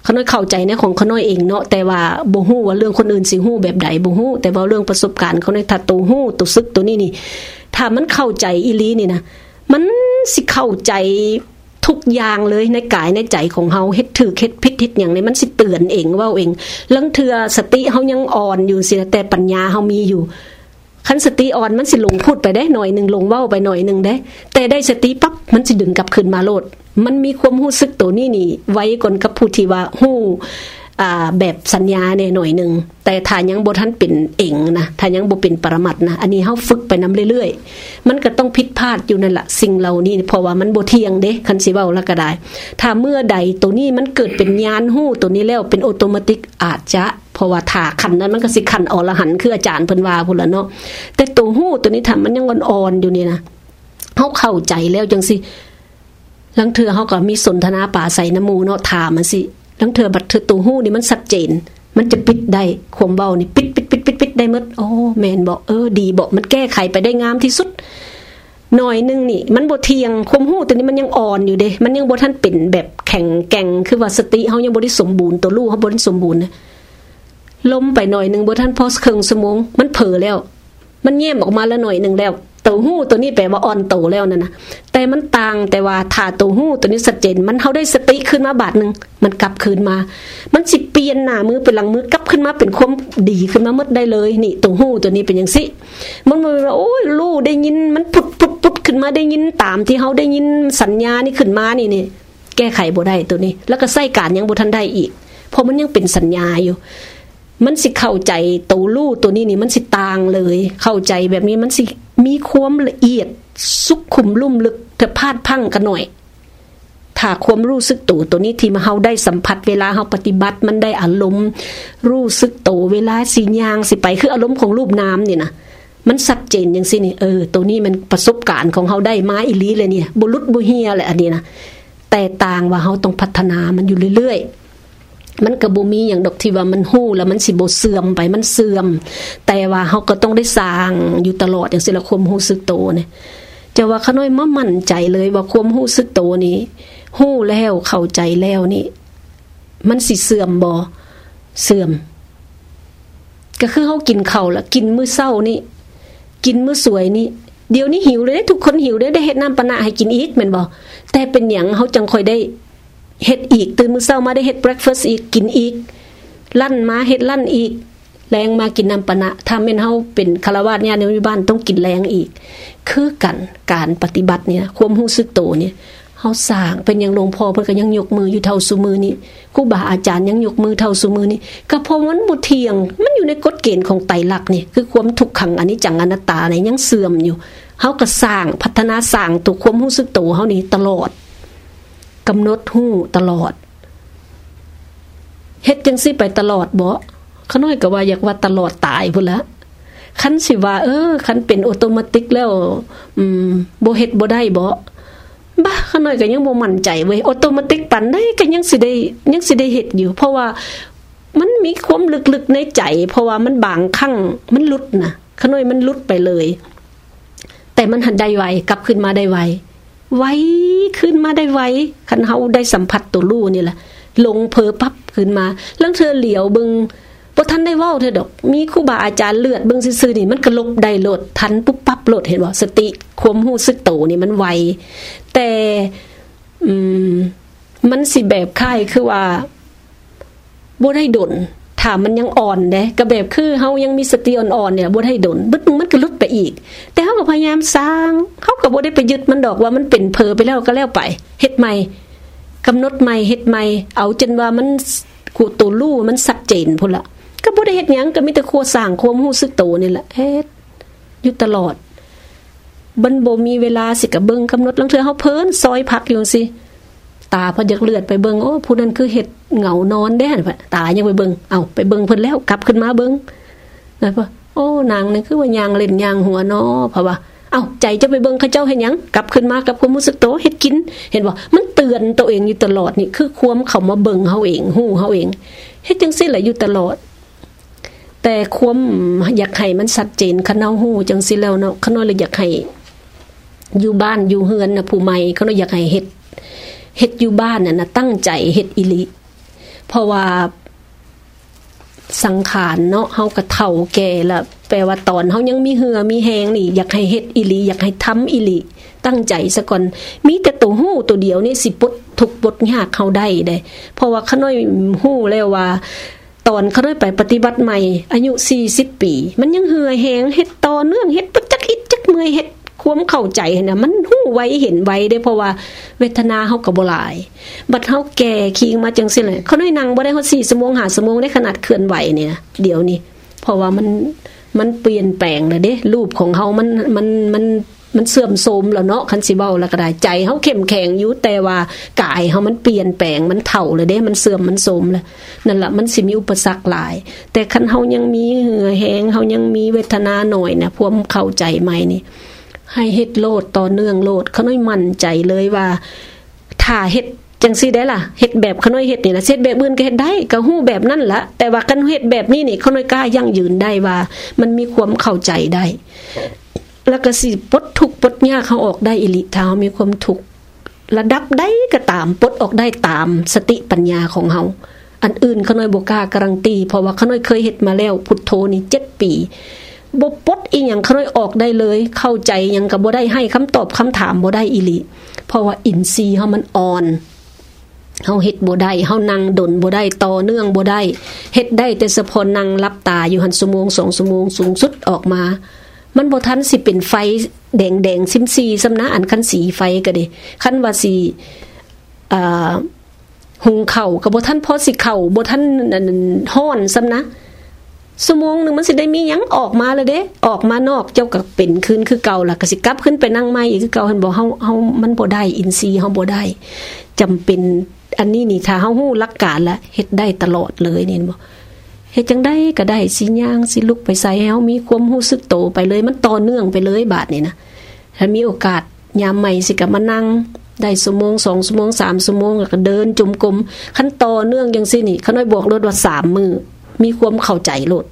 เขาน้อยเข้าใจในของเขาน้อยเองเนาะแต่ว่าบ่ฮู้ว่าเรื่องคนอื่นสิฮู้แบบใดบ่ฮู้แต่ว่าเรื่องประสบการณ์เขาในถ้าตัวฮู้ตัวซึกตัวนี้นี่ ถ้ามันเข้าใจอิลีนี่นะมันสิเข้าใจ ทุกอย่างเลยในกายในใจของเฮาเฮ็ดถือเฮ็ดพิษเฮ็ดอย่างนี้มันสิเตือนเองว่าเองลังเทือสติเฮายังอ่อนอยู่เสียแต่ปัญญาเฮามีอยู่คันสติอ่อนมันสิลงพูดไปได้หน่อยหนึ่งลงเว้าไปหน่อยหนึ่งได้ แต่ได้สติปั๊บมันสิดึงกลับคืนมาโลด มันมีความรู้สึกตัวนี้นี่ ไว้ก่อนกับผู้ที่ว่าฮู้ แบบสัญญาเนี่ยหน่อยหนึ่งแต่ถ้ายังบ่ทันเป็นเองนะถ้ายังบ่เป็นปรมัตนะอันนี้เฮาฝึกไปนํเรื่อยๆ มันก็ต้องผิดพลาดอยู่นั่นแหละสิ่งเหล่านี้เพราะว่ามันบ่เที่ยงเด้คันสิเว้าแล้วก็ได้ ถ้าเมื่อใดตัวนี้มันเกิดเป็นญาณหู้ตัวนี้แล้วเป็นออโตเมติกอาจจะเพราะว่าถาขันนั้นมันก็สิขันอรหันคืออาจารย์เพิ่นว่าพุ่นละเนาะแต่ตัวหู้ตัวนี้ทำมันยังอ่อนๆอยู่นี่นะเฮาเข้าใจแล้วจังสิลังเทือเฮาก็มีสนทนาป่าใส่น้ำมูเนาะถามมันสิ ลังเธอบัดเธอตัวหู้นี่มันชัดเจน มันจะปิดได้ข่มเบานี่ปิดปิดปิดปิดปิดได้มดโอ้แมนบอกเออดีบอกมันแก้ไขไปได้งามที่สุดหน่อยนึงนี่ มันบ่เทียงคมรู้ตัวนี้มันยังอ่อนอยู่เด้มันยังบ่ทันเป็นแบบแข็งแกร่งคือว่าสติเฮายังบ่ได้สมบูรณ์ตัวรู้เฮาบ่ได้สมบูรณ์นะล้มไปหน่อยนึงบ่ทันพอครึ่งชั่วโมงมันเผลอแล้ว มันแย้มออกมาแล้วหน่อยนึงแล้ว ตัวหู้ตัวนี้แปลว่าอ่อนโตแล้วนั่นนะแต่มันต่างแต่ว่าถ้าตัวหู้ตัวนี้สัจเจนมันเขาได้สติขึ้นมาบาทหนึ่งมันกลับคืนมา มันสิเปลี่ยนหน้ามือเป็นหลังมือกลับขึ้นมาเป็นความดีขึ้นมาเมื่อได้เลยนี่ตัวหู้ตัวนี้เป็นอย่างสิมันว่าโอ้ยลูได้ยินมันปุดปุดปุดขึ้นมาได้ยินตามที่เขาได้ยินสัญญานี่ขึ้นมานี่นี่แก้ไขบ่ได้ตัวนี้ แล้วก็ใส่การยังบ่ทันได้อีกเพราะมันยังเป็นสัญญาอยู่ มันสิเข้าใจตัวลู่ตัวนี้นี่มันสิต่างเลย เข้าใจแบบนี้มันสิมีความละเอียดสุขุมลุ่มลึกแต่พลาดพังกันหน่อย ถ้าความรู้สึกตัวตัวนี้ที่มาเฮาได้สัมผัสเวลาเฮาปฏิบัติมันได้อารมณ์รู้สึกตัวเวลาสียางสิไปคืออารมณ์ของรูปน้ำนี่นะมันสัดเจนอย่างสินี่เออตัวนี้มันประสบการณ์ของเฮาได้มาอีลีเลยเนี่ยบุรุษบุเฮียแหละอันนี้นะแต่ต่างว่าเฮาต้องพัฒนามันอยู่เรื่อยๆ มันกระบุมีอย่างดอกที่ว่ามันหู้แล้วมันสิบเสื่อมไปมันเสื่อม แต่ว่าเขาก็ต้องได้สร้างอยู่ตลอดอย่างสิละความหู้สึกโตเนี่ยจะว่าขน้อยมามั่นใจเลยว่าความหู้สึกโตนี้หู้แล้วเข้าใจแล้วนี่ มันสิเสื่อมบ่เสื่อม ก็คือเขากินเข่าละกินมื้อเศร้านี่ กินมื้อสวยนี่เดี๋ยวนี้หิวเลยได้ทุกคนหิวเลยได้เฮ็ดน้ำปนะให้กินอีกแม่นบ่แต่เป็นหยังเขาจังคอยได้ เฮ็ดอีก ตื่นมื้อเช้ามาได้เฮ็ดเบรคฟาสต์อีกกินอีก ลั่นมาเฮ็ดลั่นอีก แรงมากินน้ำปนะถ้าแม่นเฮาเป็นคารวะญาติในบ้านต้องกินแรงอีก คือกันการปฏิบัติเนี่ยความรู้สึกโตเนี่ยเฮาสร้างเป็นอย่างหลวงพ่อเพิ่นก็ยังยกมืออยู่เท่าสุมือนี้ครูบาอาจารย์ยังยกมือเท่าสุมือนี้ก็เพราะมันบ่เที่ยง มันอยู่ในกฎเกณฑ์ของไตรลักษณ์นี่คือความทุกขังอันนี้จังอนัตตาเนี่ยยังเสื่อมอยู่เฮาก็สร้างพัฒนาสร้างตัวความรู้สึกโตเฮานี่ตลอด กำหนดหู้ตลอดเฮ็ดจังซี่ไปตลอดบ่ขน้อยก็ว่าอยากว่าตลอดตายพุ่นละคันสิว่า เออคันเป็น automatic แล้ว อืมบ่เฮ็ดบ่ได้บ่บ้าขน้อยก็ยังบ่มั่นใจเว้ย automatic ปันได้ก็ยังสิได้ยังสิได้เฮ็ดอยู่ เพราะว่ามันมีความลึกๆในใจ เพราะว่ามันบางครั้งมันลุดนะขน้อยมันลุดไปเลย แต่มันหันได้ไวกลับขึ้นมาได้ไวไวขึ้นมาได้ไว คันเฮาได้สัมผัสตัวรู้นี่แหละลงเพอปั๊บขึ้นมาแล้วเธอเหลียวบึงบ่ทันได้เว้าเธอดอก มีครูบาอาจารย์เลือดเบิ่งซื่อๆนี่มันก็ลบได้โลดทันปุ๊บปั๊บโลดเห็นบ่สติความรู้สึกโตนี่มันไวแต่อืมมันสิแบบค่ายคือว่าบ่ได้ดนถ้ามันยังอ่อนเด้ก็แบบคือเฮายังมีสติอ่อนๆเนี่ยบ่ได้ดนบึ้มันก็ลุดไปอีก แต่เฮาก็พยายามสร้างเฮาก็บ่ได้ไปยึดมันดอกว่ามันเป็นเพอไปแล้วก็แล้วไปเฮ็ดใหม่ กำหนดใหม่เฮ็ดใหม่เอาจนว่ามันกูตัวรู้มันชัดเจนพุ่นละก็บ่ได้เฮ็ดหยังก็มีแต่คัวสร้างความรู้สึกโตนี่แหละเฮ็ดอยู่ตลอดบันบ่มีเวลาสิกะเบิงกำหนดลังเทือเฮาเพิ่นซอยพักอยู่สิตาพอจักเลือดไปเบิงโอ้ผู้นั้นคือเห็ดเหงานอนได้ตายังไปเบิงเอาไปเบิงเพิ่นแล้วกลับขึ้นมาเบิงนะพ่อโอ้นางนี่คือว่ายางเล่นยางหัวนอเพราะว่า เอาใจจะไปเบิงข้าเจ้าเห็นยังกลับขึ้นมากับความรู้สึกโตเฮ็ดกิน เห็นบ่มันเตือนตัวเองอยู่ตลอดนี่คือความเขามาเบิงเฮาเองหู้เฮาเองเฮ็ดจังซี่แหละอยู่ตลอด แต่ความอยากให้มันชัดเจนคันเฮาฮู้จังซี่แล้วเนาะคันน้อยเลยอยากให้อยู่บ้านอยู่เฮือนนะผู้ใหม่เขาอยากให้เฮ็ดเฮ็ดอยู่บ้านน่ะนะตั้งใจเฮ็ดอิลิเพราะว่า สังขารเนาะเฮาก็เฒ่าแก่ละแปลว่าตอนเฮายังมีเหือมีแหงนี่ อยากให้เฮ็ดอิลิอยากให้ทำอิลิตั้งใจซะก่อนมีแต่ตัวหู้ตัวเดียวนี่สิปดทุกบทยากเฮาได้เด้เพราะว่าขน้อยหู้แล้วว่า ตอนเขาได้ไปปฏิบัติใหม่ อายุ40ปี มันยังเหือแหงเฮ็ดต่อเนื่องเฮ็ดปจักอิดจักเมื่อยเฮ็ด ความเข้าใจเนี่ยมันหู้ไว้เห็นไว้ได้เพราะว่าเวทนาเฮาก็บ่หลาย บัดเฮาแก่คิงมาจังซี่เลยเขาได้นั่งบ่ได้ฮอด4ชั่วโมง5ชั่วโมงได้ขนาดเคลื่อนไหวเนี่ยเดี๋ยวนี้เพราะว่ามันมันเปลี่ยนแปลงแล้วเด้รูปของเฮามันมันมันมันเสื่อมโทรมแล้วเนาะคันสิเว้าแล้วก็ได้ใจเฮาเข้มแข็งอยู่แต่ว่ากายเฮามันเปลี่ยนแปลงมันเฒ่าเลยเด้มันเสื่อมมันโทรมแล้วนั่นล่ะมันสิมีอุปสรรคหลาย แต่คันเฮายังมีเหือแห้งเฮายังมีเวทนาหน่อยนะพวกเข้าใจใหมนี่ ให้เฮ็ดโลดต่อเนื่องโลดเขาน้อยมั่นใจเลยว่าถ้าเฮ็ดจังซี่ได้ล่ะเฮ็ดแบบเขาน้อยเฮ็ดนี่นะเฮ็ดแบบอื่นก็เฮ็ดได้ก็ฮู้แบบนั้นละแต่ว่ากันเฮ็ดแบบนี้นี่เขาน้อยกล้ายั่งยืนได้ว่า มันมีความเข้าใจได้ แล้วก็สิปดทุกปดยากเขาออกได้อิลิถ้ามีความทุกระดับใดก็ตามปดออกได้ตามสติปัญญาของเฮาอันอื่นขน้อยบ่กล้าการันตีเพราะว่าขน้อยเคยเฮ็ดมาแล้วพุทโธนี่7ปี บ่ปดอีหยังขน้อยออกได้เลย เข้าใจยังก็บ่ได้ให้คำตอบคำถามบ่ได้อิลิเพราะว่าอินทรีย์เฮามันอ่อนเฮาเฮ็ดบ่ได้เฮานั่งดนบ่ได้ต่อเนื่องบ่ได้เฮ็ดได้แต่เฉพาะนั่งรับตาอยู่หันชั่วโมง2ชั่วโมงสูงสุดออกมา มันบ่ทันสิเป็นไฟแดงๆซิมซีสำนะอันคันสีไฟก็เด้คันว่าสิอ่าหุงเข้าก็บ่ทันพอสิเข้าบ่ทันฮ้อนซำนะ ชั่วโมงนึงมันสิได้มียังออกมาแล้วเด้ออกมานอกเจ้าก็เป็นคืนคือเก่าล่ะก็สิกลับขึ้นไปนั่งใหม่อีกคือเก่าเห็นบ่เฮาเฮามันบ่ได้อินทรีย์เฮาบ่ได้จำเป็นอันนี้นี่ถ้าเฮาฮู้หลักการล้วเฮ็ดได้ตลอดเลยนี่บ่เฮ็ดจังได๋ก็ได้สิย่างสิลุกไปใส่เฮามีความรู้สึกโตไปเลย มันต่อเนื่องไปเลยบาดนี้นะถ้ามีโอกาสยามใหม่สิก็มานั่งได้ชั่วโมง2ชั่วโมง3ชั่วโมงแล้วก็เดินจมกรมคันต่อเนื่องจังซี่นี่เขาน้อยบอกรถว่า3มื้อ มีความเข้าใจโลด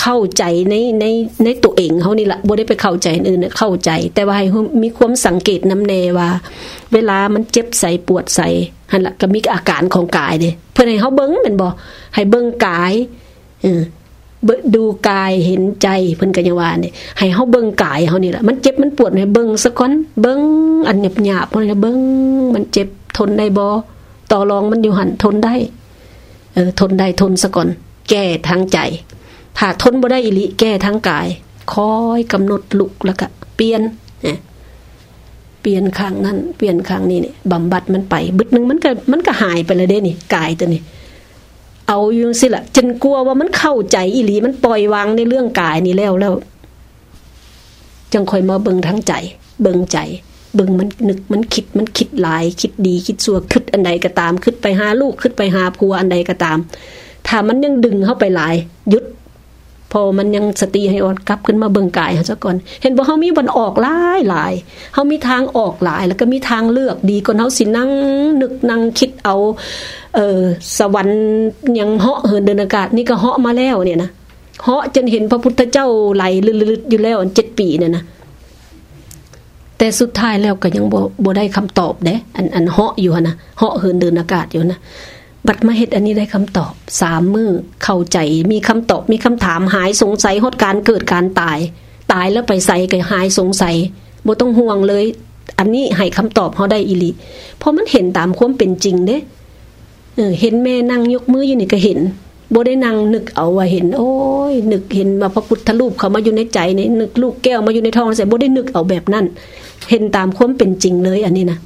เข้าใจในในในตัวเองเฮานี่ละบ่ได้ไปเข้าใจอื่นเข้าใจ แต่ว่าให้มีความสังเกตนำแนว่า เวลามันเจ็บใส่ปวดใส่หันละก็มีอาการของกายเด้เพื่อให้เฮาเบิ่งแม่นบ่ให้เบิ่งกายเออดูกายเห็นใจเพิ่นก็ยังว่านี่ให้เฮาเบิ่งกายเฮานี่ล่ะมันเจ็บมันปวดให้เบิ่งซะก่อนเบิ่งอันหยาบๆเพิ่นละเบิ่งมันเจ็บทนได้บ่ต่อรองมันอยู่หันทนได้ เออทนได้ทนซะก่อน แก้ทางใจ ถ้าทนบ่ได้อิลิแก้ทางกาย คอยกำหนดลุกแล้วก็เปลี่ยนเปลี่ยนข้งนั้นเปลี่ยนข้งนี้นี่บำบัดมันไป บึดหนึ่งมันก็มันก็หายไปเลยเด้นี่กายตัวนี้เอาอยู่สิละ่ะจนกลัวว่ามันเข้าใจอีหลีมันปล่อยวางในเรื่องกายนี่แล้วแล้วจังคอยมาเบิ่งทั้งใจ เบิ่งใจ เบิงมันนึกมันคิดมันคิดหลาย คิดดีคิดชั่วคิดอันใดก็ตามคิดไปหาลูกคิดไปหาผัวอันใดก็ตาม ถ้ามันยังดึงเข้าไปหลายยุดพอมันยังสติให้อ่อนกลับขึ้นมาเบิ่งกายเฮาซะก่อน เห็นบ่เฮามีบ่ออกหลายหลายเฮามีทางออกหลาย แล้วก็มีทางเลือกดีกว่าเฮาสินั่งนึกนั่งคิดเอาเออสวรรค์ยังเหาะเหินเดินอากาศนี่ก็เหาะมาแล้วเนี่ยนะเหาะจนเห็นพระพุทธเจ้าไหลลึดๆอยู่แล้วอัน7ปีเนี่ยนะแต่สุดท้ายแล้วก็ยังบ่บ่ได้คำตอบเด้อันอันเหาะอยู่นะเหาะเหินเดินอากาศอยู่นะ บัดมาเฮ็ดอันนี้ได้คำตอบสามมือเข้าใจมีคำตอบมีคำถามหายสงสัยฮอดการเกิดการตาย ตายแล้วไปใส่ก็หายสงสัยบ่ต้องห่วงเลย อันนี้ให้คำตอบเฮาได้อีหลีเพราะมันเห็นตามความเป็นจริงเด้เออเห็นแม่นั่งยกมืออยู่นี่ก็เห็นบ่ได้นั่งนึกเอาว่าเห็น โอ้ย นึกเห็นว่าพระพุทธรูปเขามาอยู่ในใจนี่นึกลูกแก้วมาอยู่ในท้องใส่บ่ได้นึกเอาแบบนั้นเห็นตามความเป็นจริงเลย อันนี้นะ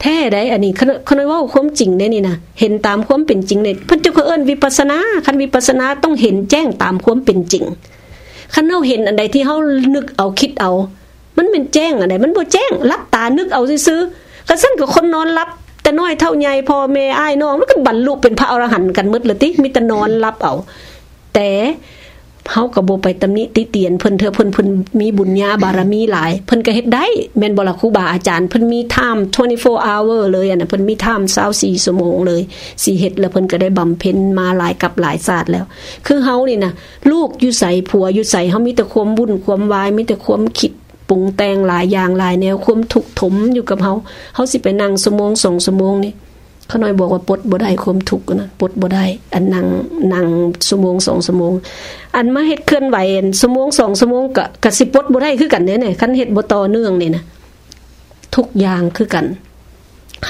แท้ได้อันนี้คณะว่าความจริงได้นี่นะเห็นตามความเป็นจริงเนี่ยพิ่นจะเอิ้นวิปัสนาคันวิปัสนาต้องเห็นแจ้งตามความเป็นจริงคันเฮาเห็นอันใดที่เฮานึกเอาคิดเอา มันเป็นแจ้งอันใดมันบ่แจ้งรับตานึกเอาซื่อๆก็ซั่นก็คนนอนรับแต่น้อยเท่าใหญ่พ่อแม่อ้ายน้องมันก็บรรลุเป็นพระอรหันต์กันหมดเลยติมีแต่นอนรับเอา แต่ เฮาก็บ่ไปตำหนิติเตียนเพิ่นเถอเพิ่นเพิ่นมีบุญญาบารมีหลาย เพิ่นก็เฮ็ดได้แม่นบ่ล่ะครูบาอาจารย์เพิ่นมี time 24 hour เลยอะนะเพิ่นมี time 24ชั่วโมงเลยสิเฮ็ดแล้วเพิ่นก็ได้บำเพ็ญมาหลายกับหลายศาสตร์แล้ว คือเฮานี่นะลูกอยู่ใส่ผัวอยู่ใส่เฮามีแต่ความวุ่นความวายมีแต่ความคิดปรุงแต่งหลายอย่างหลายแนวความทุกข์ถมอยู่กับเฮาเฮาสิไปนั่งชั่วโมง2ชั่วโมงนี่ ขน้อยบอกว่าปลดบ่ได้ความทุกข์นะปลดบ่ได้ อันนั่งนั่งชั่วโมง2ชั่วงอันมาเฮ็ดเคลื่อนไหวชั่วโมง2ชั่วงก็ก็สิปดบ่ได้คือกันเด้เนี่ยคันเฮ็ดบ่ต่อเนื่องนี่นะทุกอย่างคือกัน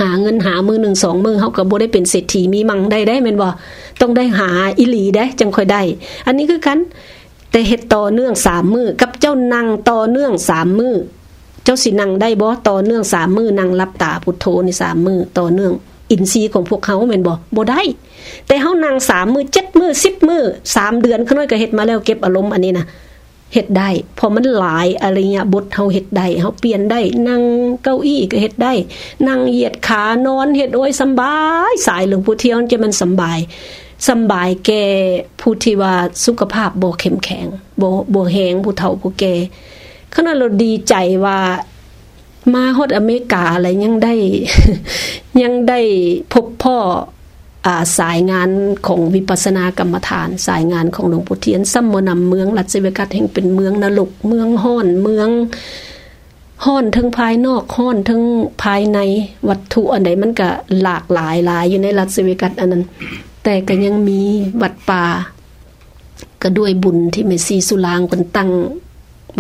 หาเงินหามือ1 2มือเฮาก็บ่ได้เป็นเศรษฐีมีมังได้ได้แม่นบ่ต้องได้หาอีหลีได้จังค่อยได้ อันนี้คือกันแต่เฮ็ดต่อเนื่อง3มื้อกับเจ้านั่งต่อเนื่อง3มื้อเจ้าสินั่งได้บ่ต่อเนื่อง3มื้อนั่งรับตาพุทโธนี่3มื้อต่อเนื่อง อินทรีย์ของพวกเขาแม่นบ่บ่ได้ แต่เฮานั่ง3มื้อ7มื้อ10มื้อ3เดือนขน้อยก็เฮ็ดมาแล้วเก็บอารมณ์อันนี้นะเฮ็ดได้พอมันหลายอะไริยบทเฮาเฮ็ดได้เฮาเปลี่ยนได้ นั่งเก้าอี้ก็เฮ็ดได้ นั่งเหยียดขานอนเฮ็ดโอ้ยสบายสายหลวงปู่เที่ยวจะมันสบายสบายแกผู้ที่ว่าสุขภาพบ่เข้มแข็งบ่บ่แหงผู้เฒ่าผู้แกขณะเราดีใจว่า มาฮอดอเมริกาอะไรยังได้ ยังได้พบพ่ออสายงานของวิปัสสนากรรมฐาน สายงานของหลวงปู่เทียนซัมมนำเมืองลาสเวกัสแห่งเป็นเมืองนรกเมืองห้อนเมืองห้อนทั้งภายนอกห้อนทั้งภายในวัตถุอันใดมันก็หลากหลายหลายอยู่ในลาสเวกัสอันนั้น แต่ก็ยังมีวัดป่าก็ด้วยบุญที่แม่ซีสุลางเป็นตั้ง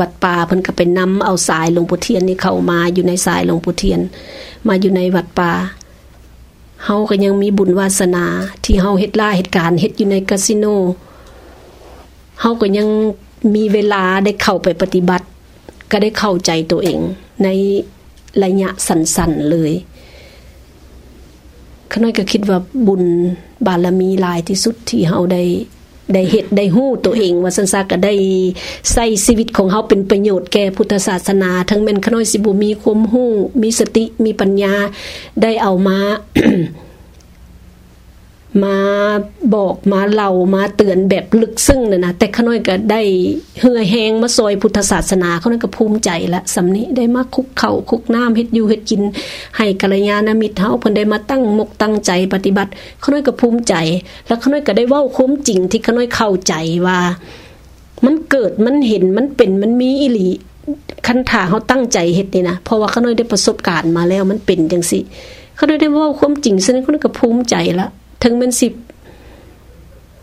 วัดป่าเพิ่นก็ไปนำเอาสายหลวงปู่เทียนนี่เข้ามาอยู่ในสายหลวงปู่เทียน มาอยู่ในวัดป่าเฮาก็ยังมีบุญวาสนา ที่เฮาเฮ็ดล่าเหตุการณ์เฮ็ดอยู่ในคาสิโนเฮาก็ยังมีเวลาได้เข้าไปปฏิบัติ ก็ได้เข้าใจตัวเอง ในระยะสั้นๆเลยขน้อยก็คิดว่าบุญบารมีหลายที่สุดที่เฮาได้ ได้เห็ดได้หู้ตัวเองว่าสันซาก็ได้ใส่ชีวิตของเขาเป็นประโยชน์แก่พุทธศาสนา ทั้งแม่นขน้อยสิบุมีความหู้มีสติมีปัญญาได้เอามา มาบอกมาเล่ามาเตือนแบบลึกซึ้งน่ะนะแต่ขน้อยก็ได้เหือแหงมาซอยพุทธศาสนาเขานั้นก็ภูมิใจละสำนี้ได้มาคุกเขา่าคุกน้ำเฮ็ดอยู่เฮ็ดกิน ให้กัลยาณมิตรเฮาเพิ่นได้มาตั้งมกตั้งใจปฏิบัติขน้อยก็ภูมิใจ แล้วขน้อยก็ได้เว้าความจริงที่ขน้อยเข้าใจว่า มันเกิดมันเห็นมันเป็นมันมีอีหลีคันถาเขาตั้งใจเฮ็ดนี่นะเพราะว่าขน้อยได้ประสบการณ์มาแล้วมันเป็นจังซี่ขน้อยได้เว้าความจริงฉะนั้นขน้อยก็ภูมิใจละ ถึงมันสิ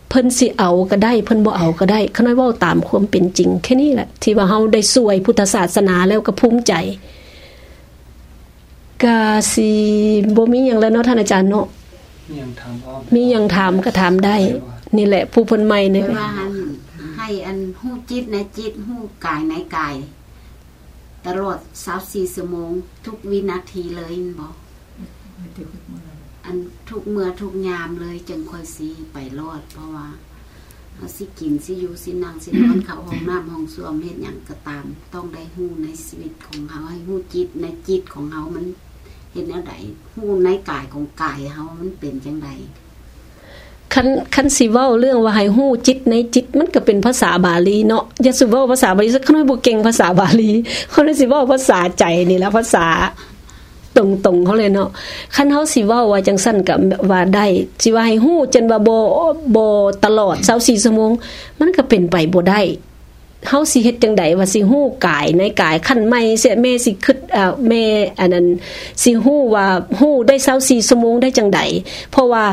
เพิ่นสิเอาก็ได้ เพิ่นบ่เอาก็ได้ขน้อยเว้าตามความเป็นจริง แค่นี้แหละ ที่ว่าเฮาได้สวยพุทธศาสนาแล้วก็ภูมิใจกาสิบ่มีหยังแล้วเนาะท่านอาจารย์เนาะมียังถามพ่อมีหยังถามก็ถามได้ นี่แหละ ผู้เพิ่นใหม่นี่ว่าอันให้อันหู้จิตในจิตหู้กายในกายตลอด24ชั่วโมง ทุกวินาทีเลยแม่นบ อันทุกเมื่อทุกยามเลยจึงค่อยสิไปรอด เพราะว่าเอาสิกินสิอยู่สินั่งสินอนเขาห้องน้ำห้องส้วมเฮ็ดหยังก็ตาม ต้องได้ฮู้ในชีวิตของเขาให้ฮู้จิตในจิตของเขามันเฮ็ดแนวใดฮู้ในกายของกายเขามันเป็นจังไดคันคันสิเว้าเรื่องว่าให้ฮู้จิตในจิตมันก็เป็นภาษาบาลีเนาะอย่าสิเว้าภาษาบาลีสักน้อยบ่เก่งภาษาบาลีเขาเลยสิเว้าภาษาใจนี่ละภาษา ตรงๆเขาเลยเนาะขั้นเขาสิว่าว่าจังสั้นกับว่าได้สิว่าให้หู้จนว่าบ่บ่ตลอด24ชั่วโมงมันก็เป็นไปบ่ได้เฮาสิเฮ็ดจังไดว่าสิฮู้กายในกายคันใหม่เสียแม่สิคิดอ่าแม่อันนั้นสิฮู้ว่าฮู้ได้24ชั่วโมงได้จังไดเพราะว่า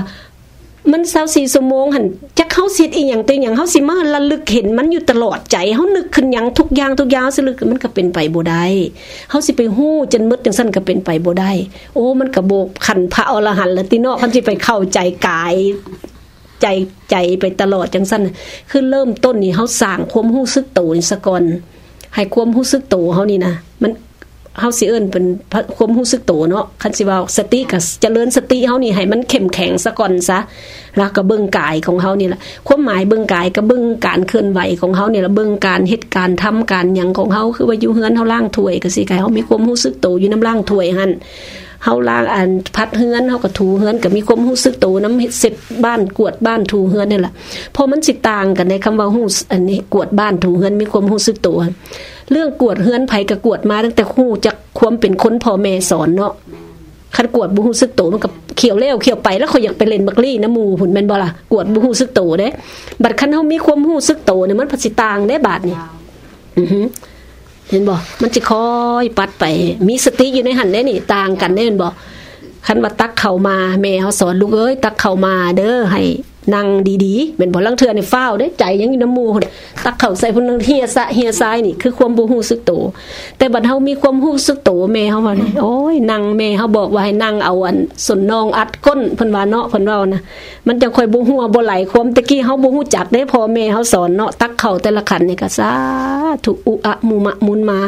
มัน24ชั่วโมงหันจักเฮาสิเฮ็ดอีหยังแต่หยังเฮาสิมาระลึกเห็นมันอยู่ตลอดใจเฮานึกขึ้นหยังทุกอย่างทุกอย่างสิลึกมันก็เป็นไปบ่ได้เฮาสิไปฮู้จนหมดจังซั่นก็เป็นไปบ่ได้โอ้มันก็บ่ขันพระอรหันต์ละตินาะคันสิไปเข้าใจกายใจใจไปตลอดจังซั่นคือเริ่มต้นนี่เฮาสร้างความรู้สึกโตนี่ซะกอนให้ความรู้สึกโตเฮานี่นะมัน เฮาสิเอิ้นเป็นความรู้สึกโตเนาะคันสิว่าสติกับเจริญสติเฮานี่ให้มันเข้มแข็งซะก่อนซะแล้วก็เบิ่งกายของเฮานี่ล่ะความหมายเบิ่งกายก็เบิ่งการเคลื่อนไหวของเฮานี่ล่ะเบิ่งการเฮ็ดการทำการหยังของเฮาคือว่าอยู่เฮือนเฮาล้างถ้วยก็สิกายเฮามีความรู้สึกโตอยู่น้ำล้างถ้วยหั่นเฮาล้างอันพัดเฮือนเฮาก็ถูเฮือนก็มีความรู้สึกโตน้ำเสร็จบ้านกวดบ้านถูเฮือนนี่แหละพราะมันสิต่างกันในคำว่าฮู้อันนี้กวดบ้านถูเฮือนมีความรู้สึกโต เรื่องกวดเฮือนไผก็กวดมาตั้งแต่ฮู้จักความเป็นคนพ่อแม่สอนเนาะคันกวดบ่ฮู้สึกโตมันก็เขียวแล้วเขียวไปแล้วเขาอยากไปเล่นบักลี่น้ำมู่พุ่นแมนบ่ล่ะกวดบ่ฮู้สึกโตเด้ บัดคันเฮามีความรู้สึกโตเนี่ยมันพัดสิต่างเด้บาดนี่อือหือเห็นบ่มันจะคอยปัดไป มีสติอยู่ในหันได้นี่ต่างกันได้เห็นบ่คันว่าตักเข้ามาแม่เขาสอนลูกเอ้ยตักเข้ามาเด้อให้ นั่งดีๆเป็นบ่ลังเทื่อนี่ฟ้าวเด้ใจยังอยู่น้ำมูนตักเข้าใส่พุ่นเฮียซะเฮียซ้ายนี่คือความบ่ฮู้สึกโต แต่บัดเฮามีความฮู้สึกโตแม่เฮาว่านี่โอ้ยนั่งแม่เฮาบอกว่าให้นั่งเอาอันสนนองอัดก้นเพิ่นว่าเนาะเพิ่นว่านะมันจะค่อยบ่ฮู้ว่าบ่ไหลความตะกี้เฮาบ่ฮู้จักได้พอแม่เฮาสอนเนาะตักเข้าแต่ละขันนี่ก็สาธุอุอะมุมะมุนมา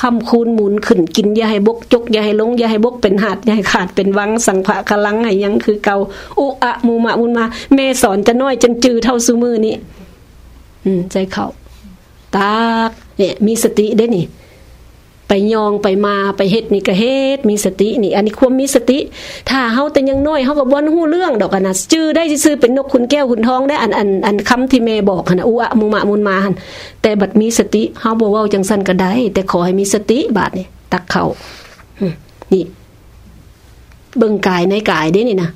คำคูณหมุนขึ้นกินอย่าให้บกจกอย่าให้ลงอย่าให้บกเป็นหาดอย่าให้ขาดเป็นวังสังภะกลังให้ยังคือเก่าอุอะมุมะมุนมาแม่สอนจะน้อยจนจือเท่าซุมือนี้อืม ใจเขาตากเนี่ย มีสติได้นี่ ไปยองไปมาไปเฮ็ดนี่ก็เฮ็ดมีสตินี่ อันนี้ความมีสติ ถ้าเฮาแต่ยังน้อยเฮาก็บ่ฮู้เรื่องดอกนะจื้อได้ซื่อเป็นนกขุนแก้วขุนทองได้อันอันอันคำที่แม่บอกหั่นะอุอะมุมะมุนมาหั่นแต่บัดมีสติเฮาบ่เว้าจังซั่นก็ได้ แต่ขอให้มีสติบาดนี่ตักเข้าอืมนี่เบิ่งกายในกายเด้นี่นะ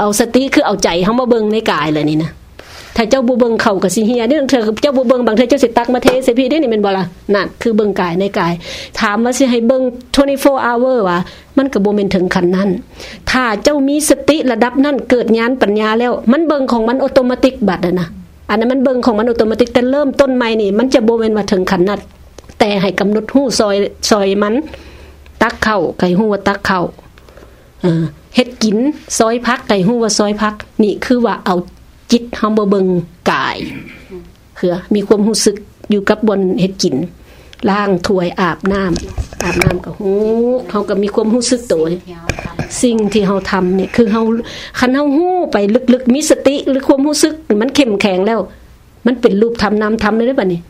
เอาสติคือเอาใจเฮามาเบิงในกายเลยนี่นะถ้าเจ้าบ่เบิงเข้ากับสิเฮียนี่เธอเจ้าบ่เบิงบางเธอเจ้าสิตักมาเทส่พี่ได้นี่แม่นบ่ล่ะนั่นคือเบิงกายในกาย ถามว่าสิให้เบิง24 hour ว่ามันก็บ่แม่นถึงขั้นนั้น ถ้าเจ้ามีสติระดับนั้นเกิดญาณปัญญาแล้ว มันเบิงของมันอัตโนมัติบัดนะอันนั้นมันเบิงของมันอัตโนมัติแต่เริ่มต้นใหม่นี่ มันจะบ่แม่นว่าถึงขั้นนั้นแต่ให้กำหนดหู้ซอยซอยมัน ตักเข้าไก่หู้ว่าตักเข้า เฮ็ดกินซอยพักไก่หู้ว่าซอยพัก นี่คือว่าเอาจิตเฮาบ่เบิงกายคือมีความรู้สึกอยู่กับบนเฮ็ดกินล้างถ้วยอาบน้ำอาบน้ำก็ฮู้เฮาก็มีความรู้สึกตัวสิ่งที่เฮาทำเนี่ยคือเฮาคันเฮาฮู้ไปลึกๆมีสติหรือความรู้สึกมันเข้มแข็งแล้ว มันเป็นรูปทำนามทำเลยได้ป่ะนี่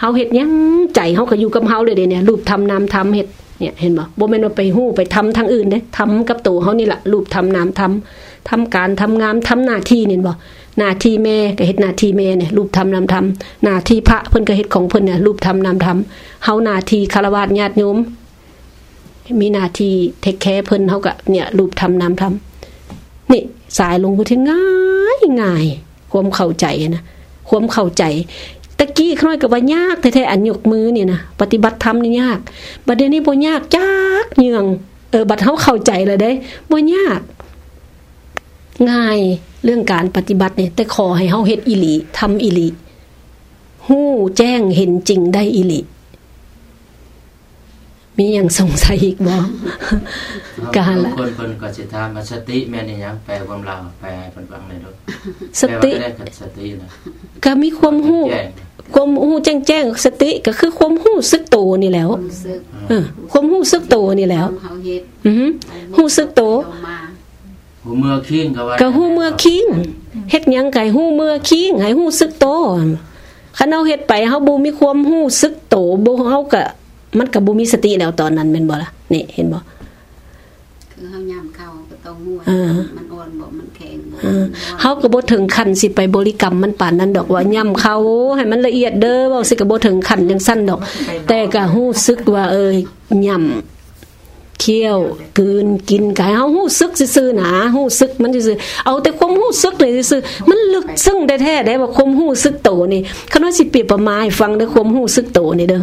เฮาเฮ็ดยังใจเฮาก็อยู่กับเฮาเลยเด้เนี่ยรูปทำนามทำเฮ็ด เนี่ยเห็นบ่บ่แม่นว่าไปฮู้ไปทำทางอื่นเด้ทำกับตัวเฮานี่แหละรูปทำนามทำทำการทำงานทำหน้าที่นี่บ่หน้าที่แม่ก็เฮ็ดหน้าที่แม่เนี่ยรูปทำนามทำหน้าที่พระเพิ่นก็เฮ็ดของเพิ่นเนี่ยรูปทำนามทำเฮาหน้าที่คารวะญาติโยมมีหน้าที่เทคแคร์เพิ่นเฮาก็เนี่ยรูปทำนามทำนี่สายลงไปที่ง่ายง่าย ความเข้าใจนะความเข้าใจ ตะกี้ค่อยกับว่ายากแท้ๆอันยกมือนี่นะปฏิบัติธรรมนี่ยากบัดเดี๋ยวนี้บ่ยากจักเยืองเออบัดเฮาเข้าใจเลยได้บ่ยาก ง่ายเรื่องการปฏิบัติเนี่ยแต่ขอให้เฮาเฮ็ดอีหลีทำอีหลีหู้แจ้งเห็นจริงได้อีหลี มีอย่างสงสัยอีกบ่การละคนเพิ่นก็สิถามว่าสติแม่นอีหยังแปลความลาวแปลให้เพิ่นฟังหน่อยเด้อสติแปลว่าได้กับสตินะก็มีความฮู้แจ้งความฮู้แจ้งแจ้งสติก็คือความฮู้สึกโตวนี่แหล้วรู้สึกเออความฮู้สึกโตวนี่แหล้วเฮาเฮ็ดอือหือฮู้สึกโตวเอามาหูเมื่อคิงก็ว่าก็ฮู้เมื่อคิงเฮ็ดหยังก็ให้ฮู้เมื่อคิงให้ฮู้สึกโตวคันเฮาเฮ็ดไปเฮาบ่มีความฮู้สึกโตวบ่เฮาก็ มันก็บ่มีสติแล้วตอนนั้นแม่นบ่ล่ะนี่เห็นบ่คือเฮายามเข้าก็ต้องฮู้เออมันอ่อนบ่มันแข็งบ่เออเฮาก็บ่ถึงขั้นสิไปบริกรรมมันปานนั้นดอกว่าย่ำเขาให้มันละเอียดเด้อเว้าสิก็บ่ถึงขั้นจังซั่นดอก แต่ก็ฮู้สึกว่า เอ้ยย่ำเคี้ยวกลืนกินกายเฮาฮู้สึกซื่อๆนะฮู้สึกมันซื่อๆเอาแต่ความฮู้สึกนี่ซื่อๆมันลึกซึ้งแท้ๆได้ว่าความฮู้สึกโตนี่คันว่าสิเปรียบประมาณให้ฟังเด้อความฮู้สึกโตนี่เด้อ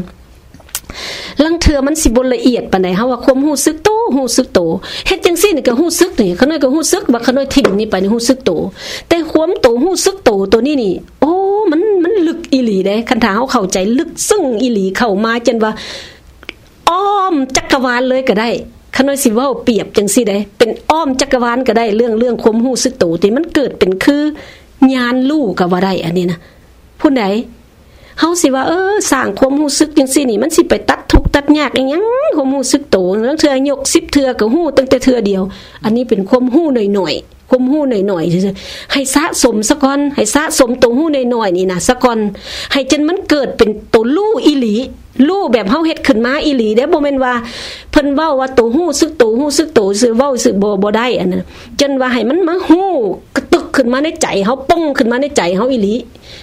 ลังเทือมันสิบ่ละเอียดปานใดเฮาว่าความรู้สึกโตรู้สึกโตเฮ็ดจังซี่นี่ก็รู้สึกนี่ขน้อยก็รู้สึกว่าขน้อยทิ้งนี่ไปนี่รู้สึกโตแต่ความโตรู้สึกโตตัวนี้นี่ โอ้มันมันลึกอีหลีเด้คันถ้าเฮาเข้าใจลึกซึ้งอีหลีเข้ามาจนว่าอ้อมจักรวาลเลยก็ได้ขน้อยสิเว้าเปรียบจังซี่ได้เป็นอ้อมจักรวาลก็ได้เรื่องเรื่องความรู้สึกโตที่มันเกิดเป็นคือญาณรู้ก็ว่าได้อันนี้นะผู้ใด เฮาสิว่าเออสร้างความรู้สึกจังซี่นี่มันสิไปตัดทุกตัดยากอีหยังความรู้สึกโตแล้วเทื่อยก10เทื่อก็ฮู้ตั้งแต่เทื่อเดียว อันนี้เป็นความรู้หน่อยๆ ความฮู้หน่อยๆให้สะสมซะก่อนให้สะสมตัวฮู้หน่อยๆนี่นะซะก่อนให้จนมันเกิดเป็นตัวรู้อีหลีรู้แบบเฮาเฮ็ดขึ้นมาอีหลีเด้บ่แม่นว่าเพิ่นเว้าว่าตัวฮู้สึกโตฮู้สึกโตซื่อเว้าซื่อบ่บ่ได้อันนั้นจนว่าให้มันมาฮู้กระตึกขึ้นมาในใจเฮาป้องขึ้นมาในใจเฮาอีหลี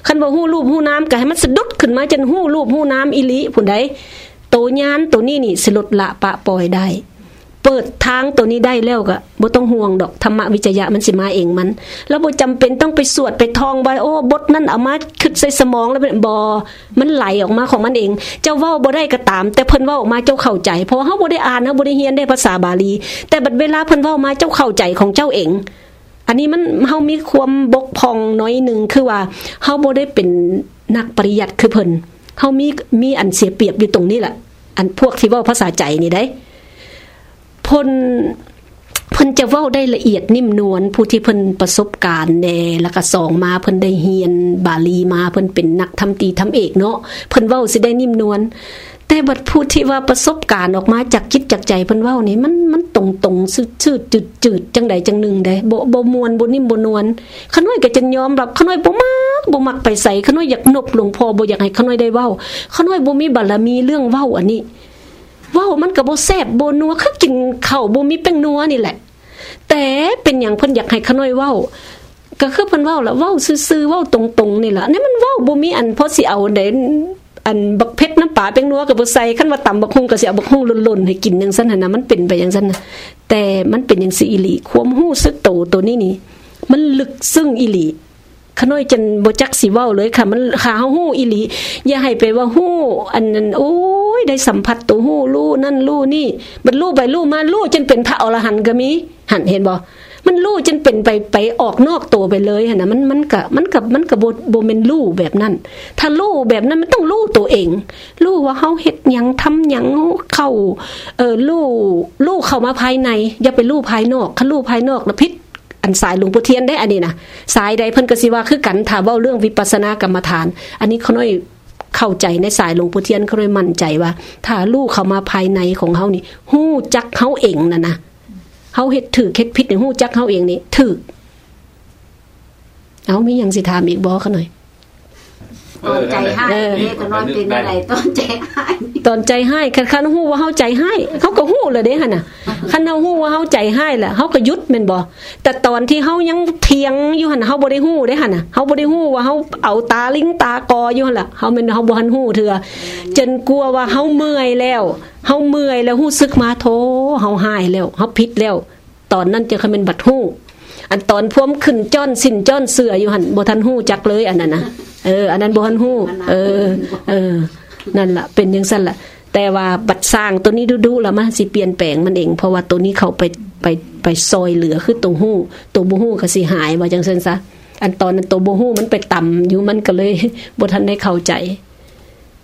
คันว่าหู้รูปหู้น้ำก็ให้มันสะดุดขึ้นมาจนหู้รูปหู้น้ำอีหลีผู้ใดโตญานตัวนี้นี่สลดละปะปล่อยได้ เปิดทางตัวนี้ได้แล้วก็บ่ต้องห่วงดอกธรรมวิจยะมันสิมาเองมัน แล้วบ่จำเป็นต้องไปสวดไปท่องว่าโอ้บทนั้นเอามาคิดใส่สมองแล้วเป็นบ่มันไหลออกมาของมันเอง เจ้าเว้าบ่ได้ก็ตาม แต่เพิ่นเว้าออกมาเจ้าเข้าใจ เพราะว่าเฮาบ่ได้อ่านเฮาบ่ได้เรียนได้ภาษาบาลี แต่บัดเวลาเพิ่นเว้ามาเจ้าเข้าใจของเจ้าเองอันนี้มันเฮามีความบกพองน้อยหนึ่งคือว่าเฮาบ่ได้เป็นนักปริยัติคือเพิ่นเฮามีมีอันเสียเปรียบอยู่ตรงนี้แหละอันพวกที่เว้าภาษาใจนี่ได้ พนเพิ่นจะเว้าได้ละเอียดนิ่มนวลผู้ที่เพิ่นประสบการณ์แน่แล้วก็สองมาเพิ่นได้เรียนบาลีมาเพิ่นเป็นนักทำตีทำเอกเนาะเพิ่นเว้าสิได้นิ่มนวลแต่บัดพูดที่ว่าประสบการณ์ออกมาจากคิดจากใจเพิ่นเว้านี่มันมันตรงตรงซื่อๆจืดจังใดจังหนึ่งได้บ่บ่มวนบ่นิ่มบ่นวลขน้อยก็จะยอมรับขน้อยบ่มักบ่มักไปใส่ขน้อยอยากนบหลวงพ่อบ่อยากให้ขน้อยได้เว้าขน้อยบ่มีบารมีเรื่องเว้าอันนี้ ว้ามันก็บ่แซ่บบ่นัวคือกินข้าวบ่มีแป้งนัวนี่แหละ แต่เป็นหยังเพิ่นอยากให้ขน้อยเว้าก็คือเพิ่นเว้าล้วเว้าซื่อๆเว้าตรงๆนี่ล่ะนี่มันเว้าบ่มีอันพอสิเอาได้อันบักเพชรน้ำปลาเป็นนัวกับบ่ใส่คันว่าต่ำบักฮุ่งก็สิเอาบักฮุ่งล่นๆให้กินจังซั่นนะนะมันเป็นไปจังซั่นนะแต่มันเป็นจังซี่อีหลีความฮู้สึกโตตัวนี้นี่ มันลึกซึ้งอีหลี ขน้อยจนบ่จักสิเว้าเลยค่ะ มันขาเฮาฮู้อีหลีอย่าให้ไปว่าฮู้ อันนั้นโอ้ยได้สัมผัสตัวฮู้รู้นั่นรู้นี่มันรู้ไปรู้มารู้จนเป็นพระอรหันต์ก็มีหันเห็นบ่มันรู้จนเป็นไปไปออกนอกตัวไปเลยหั่นนะมันมันก็มันก็มันก็บ่บ่แม่นรู้แบบนั้น ถ้ารู้แบบนั้นมันต้องรู้ตัวเองรู้ว่าเฮาเฮ็ดยังทำยังเข้าเออรู้รู้เข้ามาภายใน อย่าไปรู้ภายนอกคันรู้ภายนอกแล้วพิษ อันสายหลวงปู่เทียนได้อันนี้นะสายใดเพิ่นก็สิว่าคือกันถ้าเว้าเรื่องวิปัสสนากรรมฐาน อันนี้เขาน้อยเข้าใจในสายหลวงปู่เทียนเขาน้อยมั่นใจว่า ถ้าลูกเขามาภายในของเขานี่ฮู้จักเขาเองน่ะนะเขาเฮ็ดถือเฮ็ดพิษในี่ฮู้จักเขาเองนี่ถือเอามีอยังสิถามอีกบอเขาหน่อย ตอนใจให้เออเด็กก็นอนเป็นอะไรตอนใจให้ตอนใจให้คันคันฮู้ว่าเฮาใจให้เขาก็ฮู้เลยเด้หั่นน่ะคันเฮาฮู้ว่าเฮาใจให้แหละเฮาก็หยุดแม่นบ่แต่ตอนที่เฮายังเถียงอยู่หั่นน่ะเฮาบ่ได้ฮู้เด้หั่นน่ะเฮาบ่ได้ฮู้ว่าเฮาเอาตาลิงตากออยู่หั่นล่ะเฮาแม่นเฮาบ่ทันฮู้เถื่อจนกลัวว่าเฮาเมื่อยแล้วเฮาเมื่อยแล้วฮู้สึกมาโธเฮาหายแล้วเฮาผิดแล้ว ตอนนั้นจะคือเป็นบัดฮู้ อันตอนพ่วมขึ้นจ้อนสินจ้อนเสืออยู่หันบ่ทันฮู้จักเลยอันนั้นนะเออ อันนั้นบ่ทันฮู้เออ เออ นั่นล่ะเป็นจังซั่นล่ะแต่ว่าบัดสร้างตัวนี้ดุๆแล้วมันสิเปลี่ยนแปลงมันเอง เพราะว่าตัวนี้เขาไปไปไปซอยเหลือคือตัวฮู้ ตัวบ่ฮู้ก็สิหายว่าจังซั่นซะอันตอนนั้นตัวบ่ฮู้มันไปต่ำอยู่มันก็เลยบ่ทันได้เข้าใจ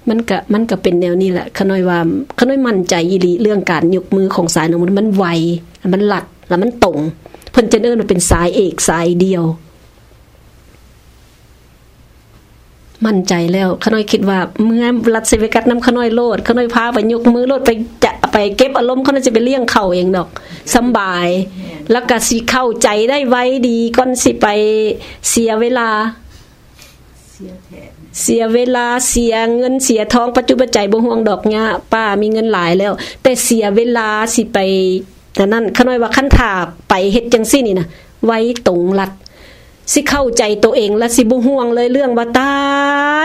มันก็มันก็เป็นแนวนี้แหละขน้อยว่าขน้อยมั่นใจอีหลีเรื่องการยกมือของสายนมันมันไว มันหลักแล้วมันตรง เพิ่นจะเอิ้นว่าเป็นสายเอกสายเดียว มั่นใจแล้วขน้อยคิดว่าเมื่อรัดเซเวกัสน้ำขน้อยโลดขน้อยพาไปยกมือโลดไปจะไปเก็บอารมณ์ขน้อยจะไปเลี้ยงเข่าเองดอกสบาย แล้วก็สิเข้าใจได้ไว้ดีก่อนสิไปเสียเวลาเสียเวลาเสียเงินเสียทองปัจจุบันใจบ่ห่วงดอกเนี้ยป้ามีเงินหลายแล้ว แต่เสียเวลาสิไป แต่นั่นขน้อยว่าขั้นถาไปเฮ็ดจังซี่นี่นะไว้ตรงรัดสิเข้าใจตัวเองและสิบ่ห่วงเลยเรื่องว่าตา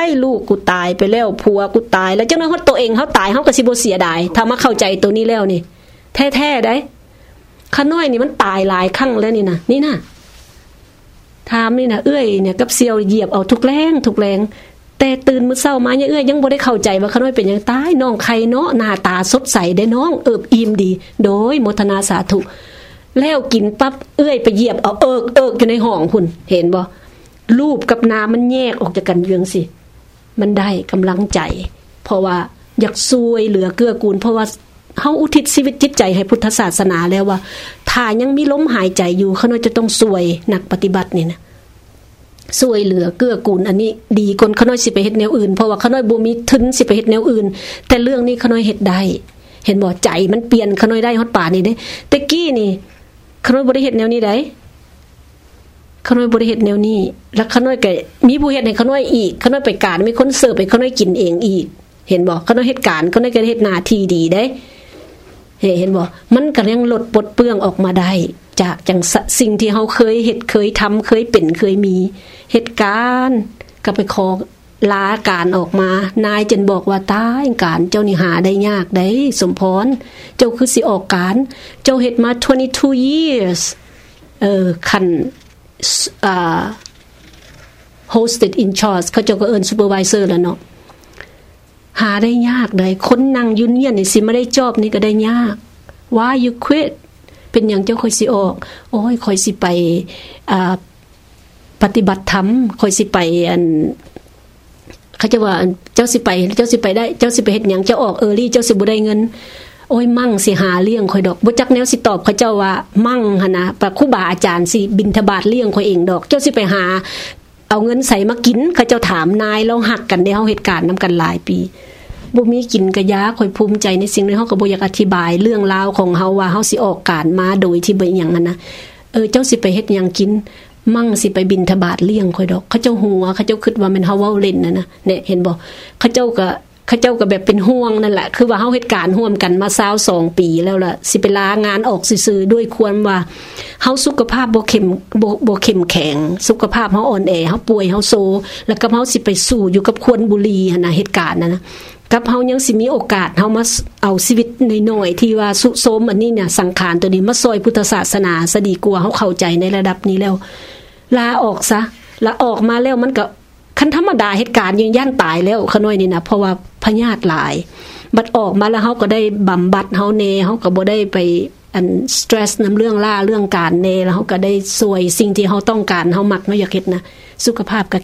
ยลูกกูตายไปแล้วผัวกูตาย แล้วเจ้าน้อยเขาตัวเองเขาตายเขาก็สิบเสียดายถ้ามาเข้าใจตัวนี้แล้วนี่ แท้ๆได้ข้าน้อยนี่มันตายหลายครั้งแล้วนี่นะนี่นะถามนี่นะเอื้อยเนี่ยกับเซียวเหยียบเอาทุกแรงทุกแรง แต่ตื่นมื้อเช้ามาเนี่ยเอื้อยยังบ่ได้เข้าใจว่าข้าน้อยเป็นหยังตายน้องใครเนาะหน้าตาสดใสได้น้องเอิบอิ่มดี โดยโมทนาสาธุแล้วกินปั๊บเอื้อยไปเหยียบเอาเอิกเอิกอยู่ในห้องคุณเห็นบ่รูปกับน้ำมันแยกออกจากกันเยืองสิ มันได้กำลังใจ เพราะว่าอยากซวยเหลือเกื้อกูล เพราะว่าเฮาอุทิศชีวิตจิตใจให้พุทธศาสนาแล้วว่าถ้ายังมีลมหายใจอยู่เขาน่าจะต้องซวยนักปฏิบัตินี่นะ ซวยเหลือเกื้อกูลอันนี้ดีคนขาน้อยสิไปเฮ็ดแนวอื่นเพราะว่าขาน้อยบ่มีทุนสิไปเฮ็ดแนวอื่น แต่เรื่องนี้ขาน้อยเฮ็ดได้ เห็นบ่ใจมันเปลี่ยนขาน้อยได้ฮอดป่านี่เด้แต่กี้นี่ขน้อยบริเหตุแนวนี้ได้ขน้อยบริเหตุแนวนี้ แล้วขน้อยก็มีผู้เฮ็ดให้ขน้อยอีกขน้อยไปการมีคนเสิร์ฟให้ขน้อยกินเองอีก เห็นบ่ขน้อยเหตุการขน้อยก็เฮ็ดหน้าที่ดีได้เห็นบ่มันก็ยังลดปลดเปลื้องออกมาได้ จากจังสิ่งที่เฮาเคยเฮ็ดเคยทำเคยเป็นเคยมีเหตุการณ์ก็ไปขอลาการออกมา นายจนบอกว่าตายการเจ้านี่หาได้ยากได้สมพร เจ้าคือสิออกการ เจ้าเฮ็ดมา 22 years เออคันอ่า hosted in charge เขาเจ้าก็เอิ้น supervisor แล้วเนาะหาได้ยากเลยคนนั่ง union นี่สิไม่ได้ job นี่ก็ได้ยาก why you quit เป็นอย่างเจ้าคอยสิออก โอ้ยคอยสิไปปฏิบัติธรรมคอยสิไปอันเขาจะว่าเจ้าสิไป เจ้าสิไปได้เจ้าสิไปเฮ็ดหยังเจ้าออก early เจ้าสิบ่ได้เงินโอ้ยมั่งสิหาเลี้ยงคอยดอกบ่จักแนวสิตอบเขาเจ้าว่ามั่งหนะปะครูบาอาจารย์สิบิณฑบาตเลี้ยงคอยเองดอก เจ้าสิไปหา เอาเงินใส่มากินเขาเจ้าถามนายเราหักกันได้เฮาเหตุการณ์นํกันหลายปี บ่มีกินกระยาคอยภูมิใจในสิ่งที่เฮาก็บ่อยากอธิบายเรื่องราวของเฮาว่าเฮาสิออกการมาโดยที่บ่หยังนั้นนะเออเจ้าสิไปเฮ็ดหยังกิน มั่งสิไปบินทบาทเลี้ยงคอยดอก เขาเจ้าหัวเขาเจ้าคิดว่ามันเฮาเว้าเล่นนะนะเนี่ยเห็นบ่เขาเจ้าก็เขาเจ้าก็แบบเป็นห่วงนั่นแหละ คือว่าเฮาเหตุการณ์ร่วมกันมา22ปีแล้วล่ะ สิไปลางานออกซื่อๆด้วยควรว่าเฮาสุขภาพบ่เข้มบ่บ่เข้มแข็ง สุขภาพเฮาอ่อนแอเฮาป่วยเฮาโซ แล้วก็เฮาสิไปสู้อยู่กับควรบุรีหั่นน่ะเหตุการณ์นั้นนะ กับเฮายังสิมีโอกาสเฮามาเอาชีวิตน้อยๆที่ว่าสุโสมอันนี้เนี่ยสังขารตัวนี้มาซอยพุทธศาสนาสดีกว่าเฮาเข้าใจในระดับนี้แล้ว ลาออกซะลาออกมาแล้วมันก็คันธรรมดาเหตุการณ์ยืนยันตายแล้วขน้อยนี่นะเพราะว่าพญาติหลาย บัดออกมาแล้วเฮาก็ได้บำบัดเฮาเนเฮาก็บ่ได้ไปอันสตรสนำเรื่องล่าเรื่องการเนแล้วเฮาก็ได้สวยสิ่งที่เฮาต้องการเฮามักเนาอยากเฮ็ดนะ สุขภาพก็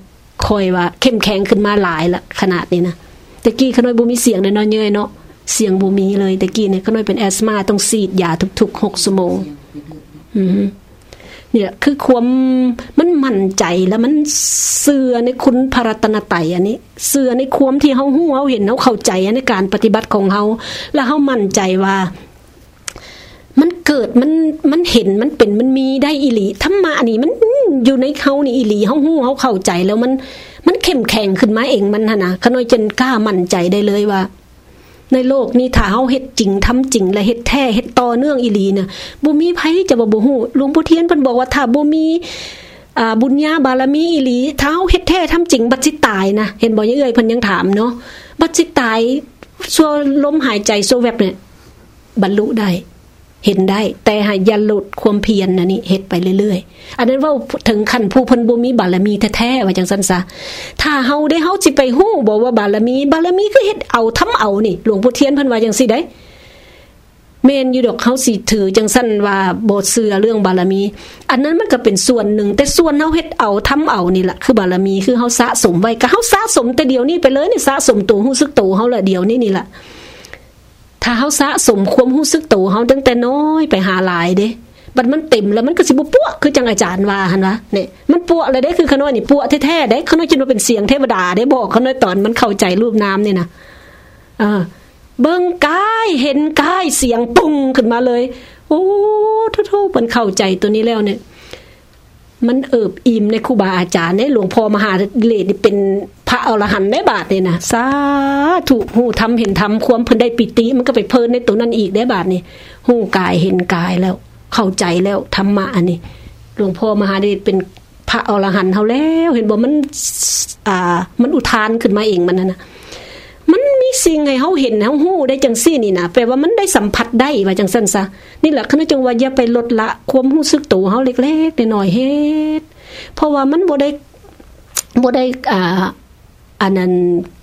ค่อยว่าเข้มแข็งขึ้นมาหลายละขนาดนี้นะ ตะกี้ขน้อยบ่มีเสียงเลยเนาะเยยเนาะเสียงบ่มีเลยตะกี้เนี่ยขน้อยเป็นแอสมาต้องฉีดยาทุกๆ6ชั่วโมงอือเนี่ยคือความมันมั่นใจแล้วมันเสื่อในคุณพระรัตนตรัยอันนี้ เสื่อในความที่เฮาฮู้เฮาเห็นเฮาเข้าใจในการปฏิบัติของเฮาแล้วเฮามั่นใจว่า มันเกิดมันมันเห็นมันเป็นมันมีได้อีหลีธรรมะนี่มันอยู่ในเฮานี่อีหลีเฮาฮู้เฮาเข้าใจแล้วมัน มันเข้มแข็งขึ้นมาเองมันนะขน้อยจนกล้ามั่นใจได้เลยว่า ในโลกนี้ถ้าเฮาเฮ็ดจริงทำจริง และเฮ็ดแท้เฮ็ดต่อเนื่องอีหลีน่ะบ่มีไผจะบ่บ่ฮู้หลวงปู่เทียนเพิ่นบอกว่าถ้าบ่มีอ่าบุญญาบารมีอีหลีถ้าเฮาเฮ็ดแท้ทำจริง บัดสิตายนะเห็นบ่ยังเอ้ยเพิ่นยังถามเนาะบัดสิตายชั่วลมหายใจโซแวบเนี่ยบรรลุได้ เห็นได้ แต่หาอย่าหลุดความเพียรนนะนี่เฮ็ดไปเรื่อยๆ อันนั้นว่าถึงขั้นผู้พิ่นบ่มีบารมีแท้ๆว่าจังซั่นซะถ้าเฮาได้เฮาสิไปฮู้บ่ว่าบารมี บารมีคือเฮ็ดเอาทำเอานี่ หลวงปู่เทียนเพิ่นว่าจังซี่ได้แม่นอยู่ดอกเฮาสิถือจังซั่นว่าบ่เชื่อเรื่องบารมี อันนั้นมันก็เป็นส่วนหนึ่ง แต่ส่วนเฮาเฮ็ดเอาทำเอานี่แหละคือบารมีคือเฮาสะสมไว้ก็เฮาสะสมแต่เดียวนี้ไปเลยนี่สะสมตัวรู้สึกตัวเฮาละเดียวนี้นี่แหละ ถ้าเฮาสะสมความรู้สึกตัวเฮาตั้งแต่น้อยไปหาหลายเด้บัดมันเต็มแล้วมันก็สิบ่ปัวคือจังอาจารย์ว่าหั่นวะนี่มันปัวแล้วเด้คือขน้อยนี่ปัวแท้ๆเด้ขน้อยคิดว่าเป็นเสียงเทวดาได้บอกขน้อยตอนมันเข้าใจรูปน้ำนี่นะเออเบิ่งกายเห็นกายเสียงปุ้งขึ้นมาเลย โอ้ทุๆมันเข้าใจตัวนี้แล้วเนี่ยมันเอิบอิ่มในครูบาอาจารย์ในหลวงพ่อมหาเลศนี่เป็น พระอรหันต์ได้บาทนี่ยนะสาธุฮู้ทำเห็นทำความเพิ่นได้ปิติมันก็ไปเพิ่นในตัวนั้นอีกได้บาทนี่ฮู้กายเห็นกายแล้ว เข้าใจแล้วธรรมะอันนี้หลวงพ่อมหาเดชเป็นพระอรหันต์เฮาแล้ว เห็นบ่มัน อ่า มันอุทานขึ้นมาเองมันนะนะมันมีสิ่งให้เฮาเห็นเฮาฮู้ได้จังซี่นี่นะแปลว่ามันได้สัมผัสได้ว่าจังซั่นซะนี่แหละคณะจังว่าอย่าไปลดละความรู้สึกตัวเฮาเล็กๆน้อยๆเฮ็ดเพราะว่ามันบ่ได้บ่ได้อ่า อันนั้น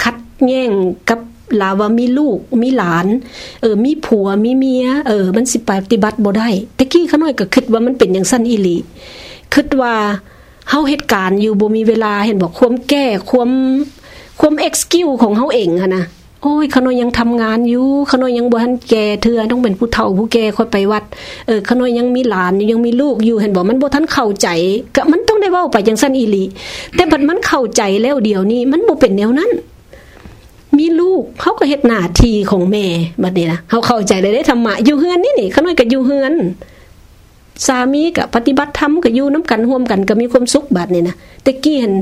คัดแย่งกับลาว่ามีลูกมีหลาน เออมีผัวมีเมีย เออ มันสิปฏิบัติบ่ได้ตะกี้ขาน้อยก็คิดว่ามันเป็นอย่างสั้นอีหลีคิดว่าเฮาเหตุการณ์อยู่บ่มีเวลาเห็นบอกความแก้ความความเอ็กซ์คิวของเฮาเองหั่นนะ โอ้ยขน้อยยังทำงานอยู่ขน้อยยังบ่ทันแก่เทื่อต้องเป็นผู้เฒ่าผู้แก่ค่อยไปวัดเออขน้อยยังมีหลานยังมีลูกอยู่เห็นบ่มันบ่ทันเข้าใจก็มันต้องได้เว้าไปจังซั่นอีหลีแต่บัดมันเข้าใจแล้วเดี๋ยวนี้ มันบ่เป็นแนวนั้นมีลูกเขาก็เฮ็ดหน้าที่ของแม่บัดนี้นะเฮาเข้าใจเลยได้ธรรมะอยู่เฮือนนี่นี่ขน้อยก็อยู่เฮือน สามีก็ปฏิบัติธรรมก็อยู่นำกันร่วมกันก็มีความสุขบัดนี้นะแต่กี้หั่น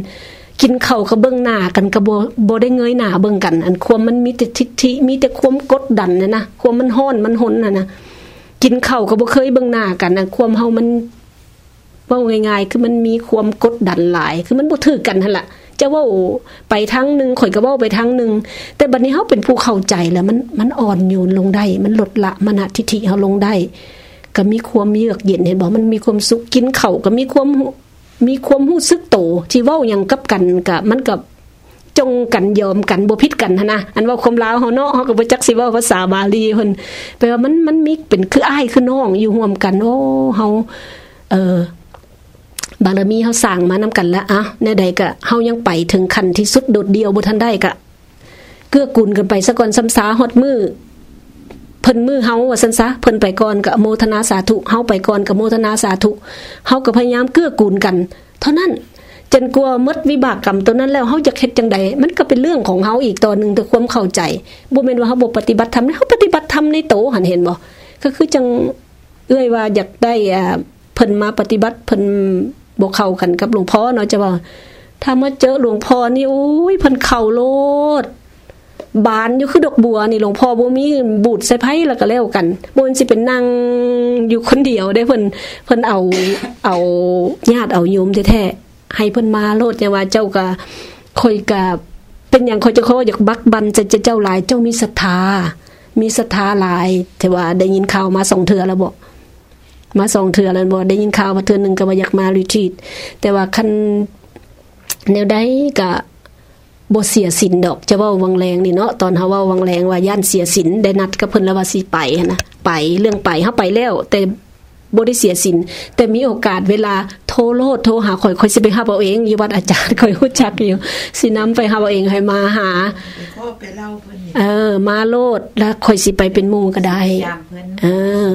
กินเข้าวก็เบิ่งหน้ากันก็บ่บ่ได้เงยหน้าเบิ่งกัน อันความมันมีแต่ทิฐิมีแต่ความกดดันน่ะนะความมันฮ้อนมันหนนะนะกินเข้าก็บ่เคยเบิ่งหน้ากันอันความเฮามันเว้าง่ายๆ คือมันมีความกดดันหลาย คือมันบ่ถือกันหั่นล่ะจะว้าไปทางนึงข่อยก็เว้าไปทางนึงแต่บัดนี้เฮาเป็นผู้เข้าใจแล้วมันมันอ่อนโยนลงได้ มันลดละมณทิฐิเฮาลงได้ ก็มีความเยือกเย็นเห็นบ่มันมีความสุขกินเข้าก็มีความ มีความรู้สึกโตที่เว้าหยังกับกันก็มันก็จงกันยอมกันบ่ผิดกันนะอันว่าความลาวเฮาเนาะเฮาก็บ่จักสิเว้าภาษาบาลีเพิ่นแปลว่ามันมันมีเป็นคืออ้ายคือน้องอยู่ร่วมกันโอ้เฮาเอ่อบารมีเฮาสร้างมานำกันแล้วอะแน่ใดก็เฮายังไปถึงขั้นที่สุดโดดเดียวบ่ทันได้ก็เกื้อกูลกันไปซะก่อนซ้ำซาฮอดมือ เพิ่นมือเฮาว่าซั่นซะเพิ่นไปก่อนก็โมทนาสาธุเฮาไปก่อนก็โมทนาสาธุเฮาก็พยายามเกื้อกูลกัน เท่านั้นจนกลัวมดวิบากกรรมตัวนั้นแล้วเฮาจะเฮ็ดจังไดมันก็เป็นเรื่องของเฮาอีกตอนนึงแต่ความเข้าใจบ่แม่นว่าเฮาบ่ปฏิบัติธรรมเฮาปฏิบัติธรรมในโตหันเห็นบ่ก็คือจังเอื้อยว่าอยากได้อ่าเพิ่นมาปฏิบัติเพิ่นบ่เข้ากันกับหลวงพ่อเนาะจะว่าถ้ามาเจอหลวงพ่อนี่โอ้ยเพิ่นเข้าโลด บานอยู่คือดอกบัวนี่หลวงพ่อบ่มีบูดใส่ไผแล้วก็แล้วกันบ่นสิเป็นนั่งอยู่คนเดียวได้เพิ่นเพิ่นเอาเอาญาติเอาโยมแท้ๆให้เพิ่นมาโลดจังว่าเจ้าก็ค่อยก็เป็นหยังค่อยจะเขาอยากบักบันจะจะเจ้าหลายเจ้ามีศรัทธามีศรัทธาหลายแต่ว่าได้ยินข่าวมาสองเทื่อแล้วบ่มาสองเทื่อแล้วบ่ได้ยินข่าวมาเทื่อนึงก็ว่าอยากมารีทรีตแต่ว่าคันแนวใดก็ บ่เสียสินดอกจะเว้าวังแรงนี่เนาะตอนเฮาเว้าวังแรงว่าย่านเสียสินได้นัดกับเพิ่นแล้วว่าสิไปหั้นนะไปเรื่องไปเฮาไปแล้ว แต่บ่ได้เสียสินแต่มีโอกาสเวลาโทรโลดโทรหาข่อยข่อยสิไปหาเอาเองอยู่วัดอาจารย์ข่อยรู้จักอยู่สินํไปหาเอาเองให้มาหาพ่อไปเล่าเพิ่นนี่เออ มาโลดแล้วข่อยสิไปเป็นหมู่ก็ได้ยามเพิ่นเออ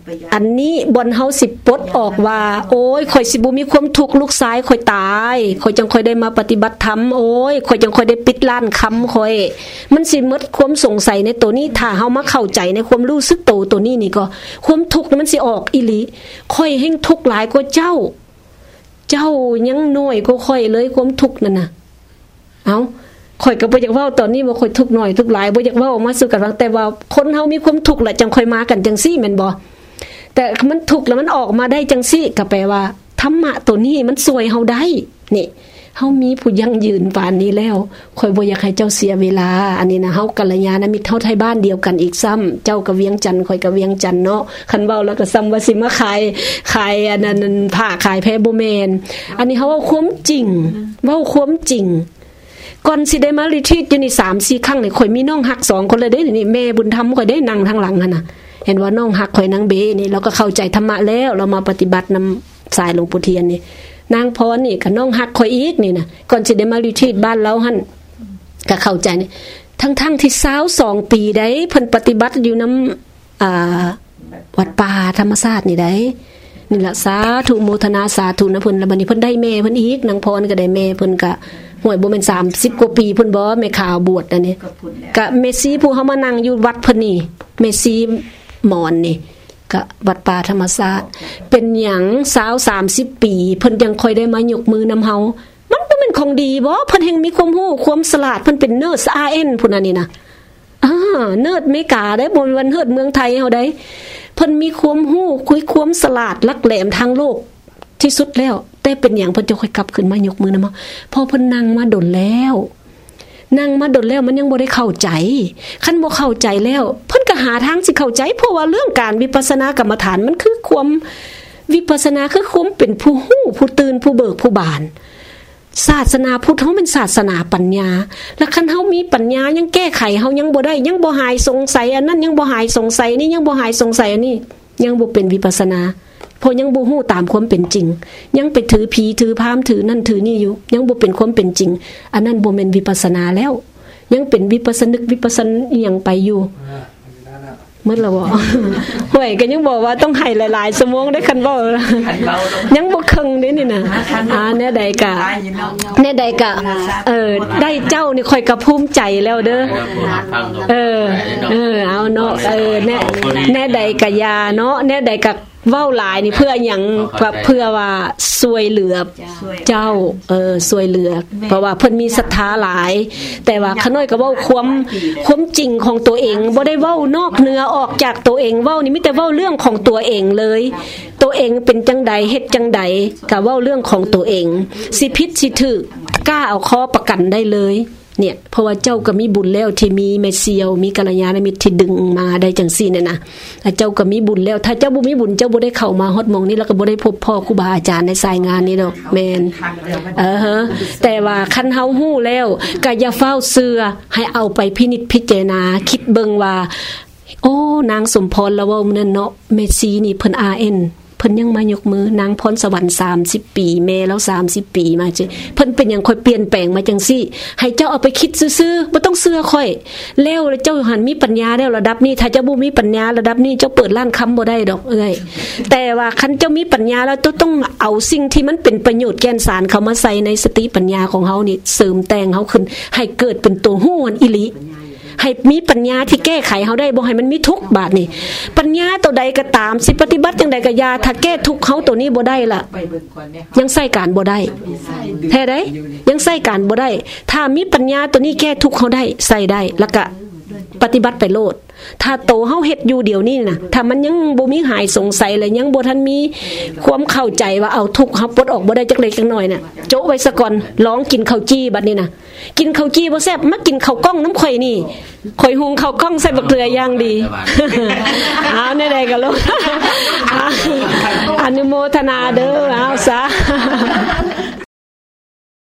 ไปยามอันนี้บนเฮาสิปลดออกว่า โอ้ยข่อยสิบ่มีความทุกข์ลูกซ้ายข่อยตายข่อยจังค่อยได้มาปฏิบัติธรรมโอ้ยข่อยจังค่อยได้ปิดล้านคำข่อย มันสิหมดความสงสัยในตัวนี้ถ้าเฮามาเข้าใจในความรู้สึกโตวตัวนี้นี่ก็ ความทุกข์มันสิออกอีหลีข่อยแห่งทุกข์หลายกว่าเจ้า เจ้ายังน้อยกว่าข่อยเลยความทุกข์นั่นน่ะ เอาข่อยก็บ่อยากเว้าตอนนี้ว่าข่อยทุกข์น้อยทุกข์หลายบ่อยากเว้าออกมาสู่กันฟังแต่ว่าคนเฮามีความทุกข์แหละจังค่อยมากันจังซี่แม่นบ่ แต่มันถูกแล้วมันออกมาได้จังซี่ก็แปลว่าธรรมะตัวนี้มันสวยเฮาได้นี่เฮามีผู้ยั่งยืนปานนี้แล้วข่อยบ่อยากให้เจ้าเสียเวลา อันนี้นะเฮากัลยาณมิตรเฮาไทยบ้านเดียวกันอีกซ้ำเจ้าก็เวียงจันทน์ข่อยก็เวียงจันทน์เนาะคันเว้าแล้วก็ซ้ำว่าสิมาขายขายอันนั้นผ้าขายแพรบ่แม่นอันนี้เฮาเว้าความจริงเว้าความจริงก่อนสิได้มารีทรีตอยู่นี่สามสี่ครั้งนี่ข่อยมีน้องหักสองคนเลยเด้นี่แม่บุญธรรมข่อยได้นั่งทางหลังหั่นน่ะ เห็นว่าน้องหักข่อยนางเบนี่เราก็เข้าใจธรรมะแล้ว เรามาปฏิบัตินำสายหลวงปู่เทียนนี่นางพรนี่กับน้องหักข่อยอีกนี่นะก่อนสิได้มารีทรีตบ้านเราหั่นก็เข้าใจนี่ทั้งๆที่สาวสองปีได้เพิ่นปฏิบัติอยู่น้ำอ่าวัดป่าธรรมศาสตร์นี่ได้นี่ละสาธุโมทนาสาธุนะเพิ่นแล้วบัดนี้เพิ่นได้แม่เพิ่นอีกนางพรก็ได้แม่เพิ่นก็ห่วยบ่แม่น30กว่าปีเพิ่นบ่แม่ข่าวบวชอันนี้ก็พูดแล้วกะเมซีผู้เขามานั่งอยู่วัดเพนนีเมซี หมอนนี่กะวัดป่าธรรมศาสตร์ เป็นหยังสาวสามสิบปี เพิ่นยังค่อยได้มายกมือนำเฮามันบ่เป็นของดีบ่เพิ่นแห่งมีความรู้ความสลาดเพิ่นเป็นเนิร์ส RN พุ่นน่ะนี่นะอ่าเนิร์ดเมกาได้บนวันเฮิดเมืองไทยเฮาได้เพิ่นมีความรู้คุยความสลาดลักแหลมทางโลกที่สุดแล้ว แต่เป็นอย่างเพิ่นจะค่อยกลับขึ้นมายกมือนำเฮาพอเพิ่นนั่งมาดนแล้ว นั่งมาดนแล้วมันยังบ่ได้เข้าใจคันบ่เข้าใจแล้ว เพิ่นก็หาทางสิเข้าใจ เพราะว่าเรื่องการวิปัสสนากรรมฐานมันคือความวิปัสสนาคือความเป็นผู้ฮู้ผู้ตื่นผู้เบิกผู้บานศาสนาพุทธเฮาเป็นศาสนาปัญญา แล้วคันเฮามีปัญญายังแก้ไขเฮายังบ่ได้ ยังบ่หายสงสัยอันนั้นยังบ่หายสงสัยนี่ยังบ่หายสงสัยอันนี้ยังบ่เป็นวิปัสสนา พราะยังบ่ฮู้ตามความเป็นจริง ยังไปถือผีถือพราหมณ์ถือนั่นถือนี่อยู่ ยังบ่เป็นความเป็นจริง อันนั้นบ่แม่นวิปัสสนาแล้ว ยังเป็นวิปัสสนึกวิปัสสนอหยังไปอยู่เมื่อละบ่ห่วยก็ยังบอกว่าต้องให้หลายๆ สมองได้คันเว้าคันเบาลงยังบ่ครึ่งเด้นี่น่ะอ่าแน่ใดกะตายอยู่เนาะแน่ใดกะเออ ได้เจ้านี่ค่อยก็ภูมิใจแล้วเด้อเออ เออเอาเนาะเออแน่แน่ใดกะยาเนาะแน่ใดกะ เว้าหลายนี่เพื่อหยังเพื่อว่าซวยเหลือช่วยเจ้าเออซวยเหลือ เพราะว่าเพิ่นมีศรัทธาหลาย แต่ว่าขน้อยก็เว้าความความจริงของตัวเองบ่ได้เว้านอกเหนือออกจากตัวเองเว้านี่มีแต่เว้าเรื่องของตัวเองเลย ตัวเองเป็นจังใดเฮ็ดจังใดก็เว้าเรื่องของตัวเอง สิผิดสิถูกกล้าเอาข้อประกันได้เลย เนี่ยเพราะว่าเจ้าก็มีบุญแล้วที่มีแม่ซีเอียว มีกัลยาณมิตรที่ดึงมาได้จังซี่เนี่ยนะแล้วเจ้าก็มีบุญแล้ว ถ้าเจ้าบ่มีบุญเจ้าบ่ได้เข้ามาฮอดมองนี้แล้วก็บ่ได้พบพ่อครูบาอาจารย์ในสายงานนี้ดอกแม่นแม่นเออฮะแต่ว่าคันเฮาฮู้แล้วก็อย่าฟ้าวเซื่อให้เอาไปพินิจพิจารณาคิดเบิ่งว่า โอ้ นางสมพรละเว้ามันเนาะแม่ซีนี่เพิ่น RN เพิ่นยังมายกมือนางพรสวรรค์30ปี แม่แล้ว30ปีมาจิเพิ่นเป็นหยังค่อยเปลี่ยนแปลงมาจังซี่ให้เจ้าเอาไปคิดซื่อๆบ่ต้องเชื่อค่อย แล้วเจ้าหันมีปัญญาแล้วระดับนี้ ถ้าเจ้าบ่มีปัญญาระดับนี้เจ้าเปิดร้านค้ำบ่ได้ดอกเอ้ยแต่ว่าคันเจ้ามีปัญญาแล้วเจ้าต้องเอาสิ่งที่มันเป็นประโยชน์แก่นสารเขามาใส่ในสติปัญญาของเฮานี่เสริมแต่งเฮาขึ้น ให้เกิดเป็นตัวฮู้อันอีหลี ให้มีปัญญาที่แก้ไขเขาได้บ่ให้มันมีทุกบาทนี่ ปัญญาตัวใดก็ตามสิปฏิบัติอย่างใดก็ยาถ้าแก้ทุกเขาตัวนี้บ่ได้ล่ะ ยังใส่การบ่ได้แท้ได้ยังใส่การบ่ได้ ถ้ามีปัญญาตัวนี้แก้ทุกเขาได้ใส่ได้แล้วก็ปฏิบัติไปโลด ถ้าโตเฮาเฮ็ดอยู่เดี๋ยวนี้น่ะถ้ามันยังบ่มีหายสงสัยเลยยังบ่ทันมีความเข้าใจว่าเอาทุกข์เฮาปลดออกบ่ได้จักเล็กจักน้อยน่ะโจะไว้ซะก่อนลองกินข้าวจี้บัดนี้น่ะกินข้าวจี้บ่แซ่บมากินข้าวกล้องน้ำข่อยนี่ข่อยหุงข้าวกล้องใส่บักเกลืออย่างดีเอาในใดก็ลงอนุโมทนาเด้อเอาซะ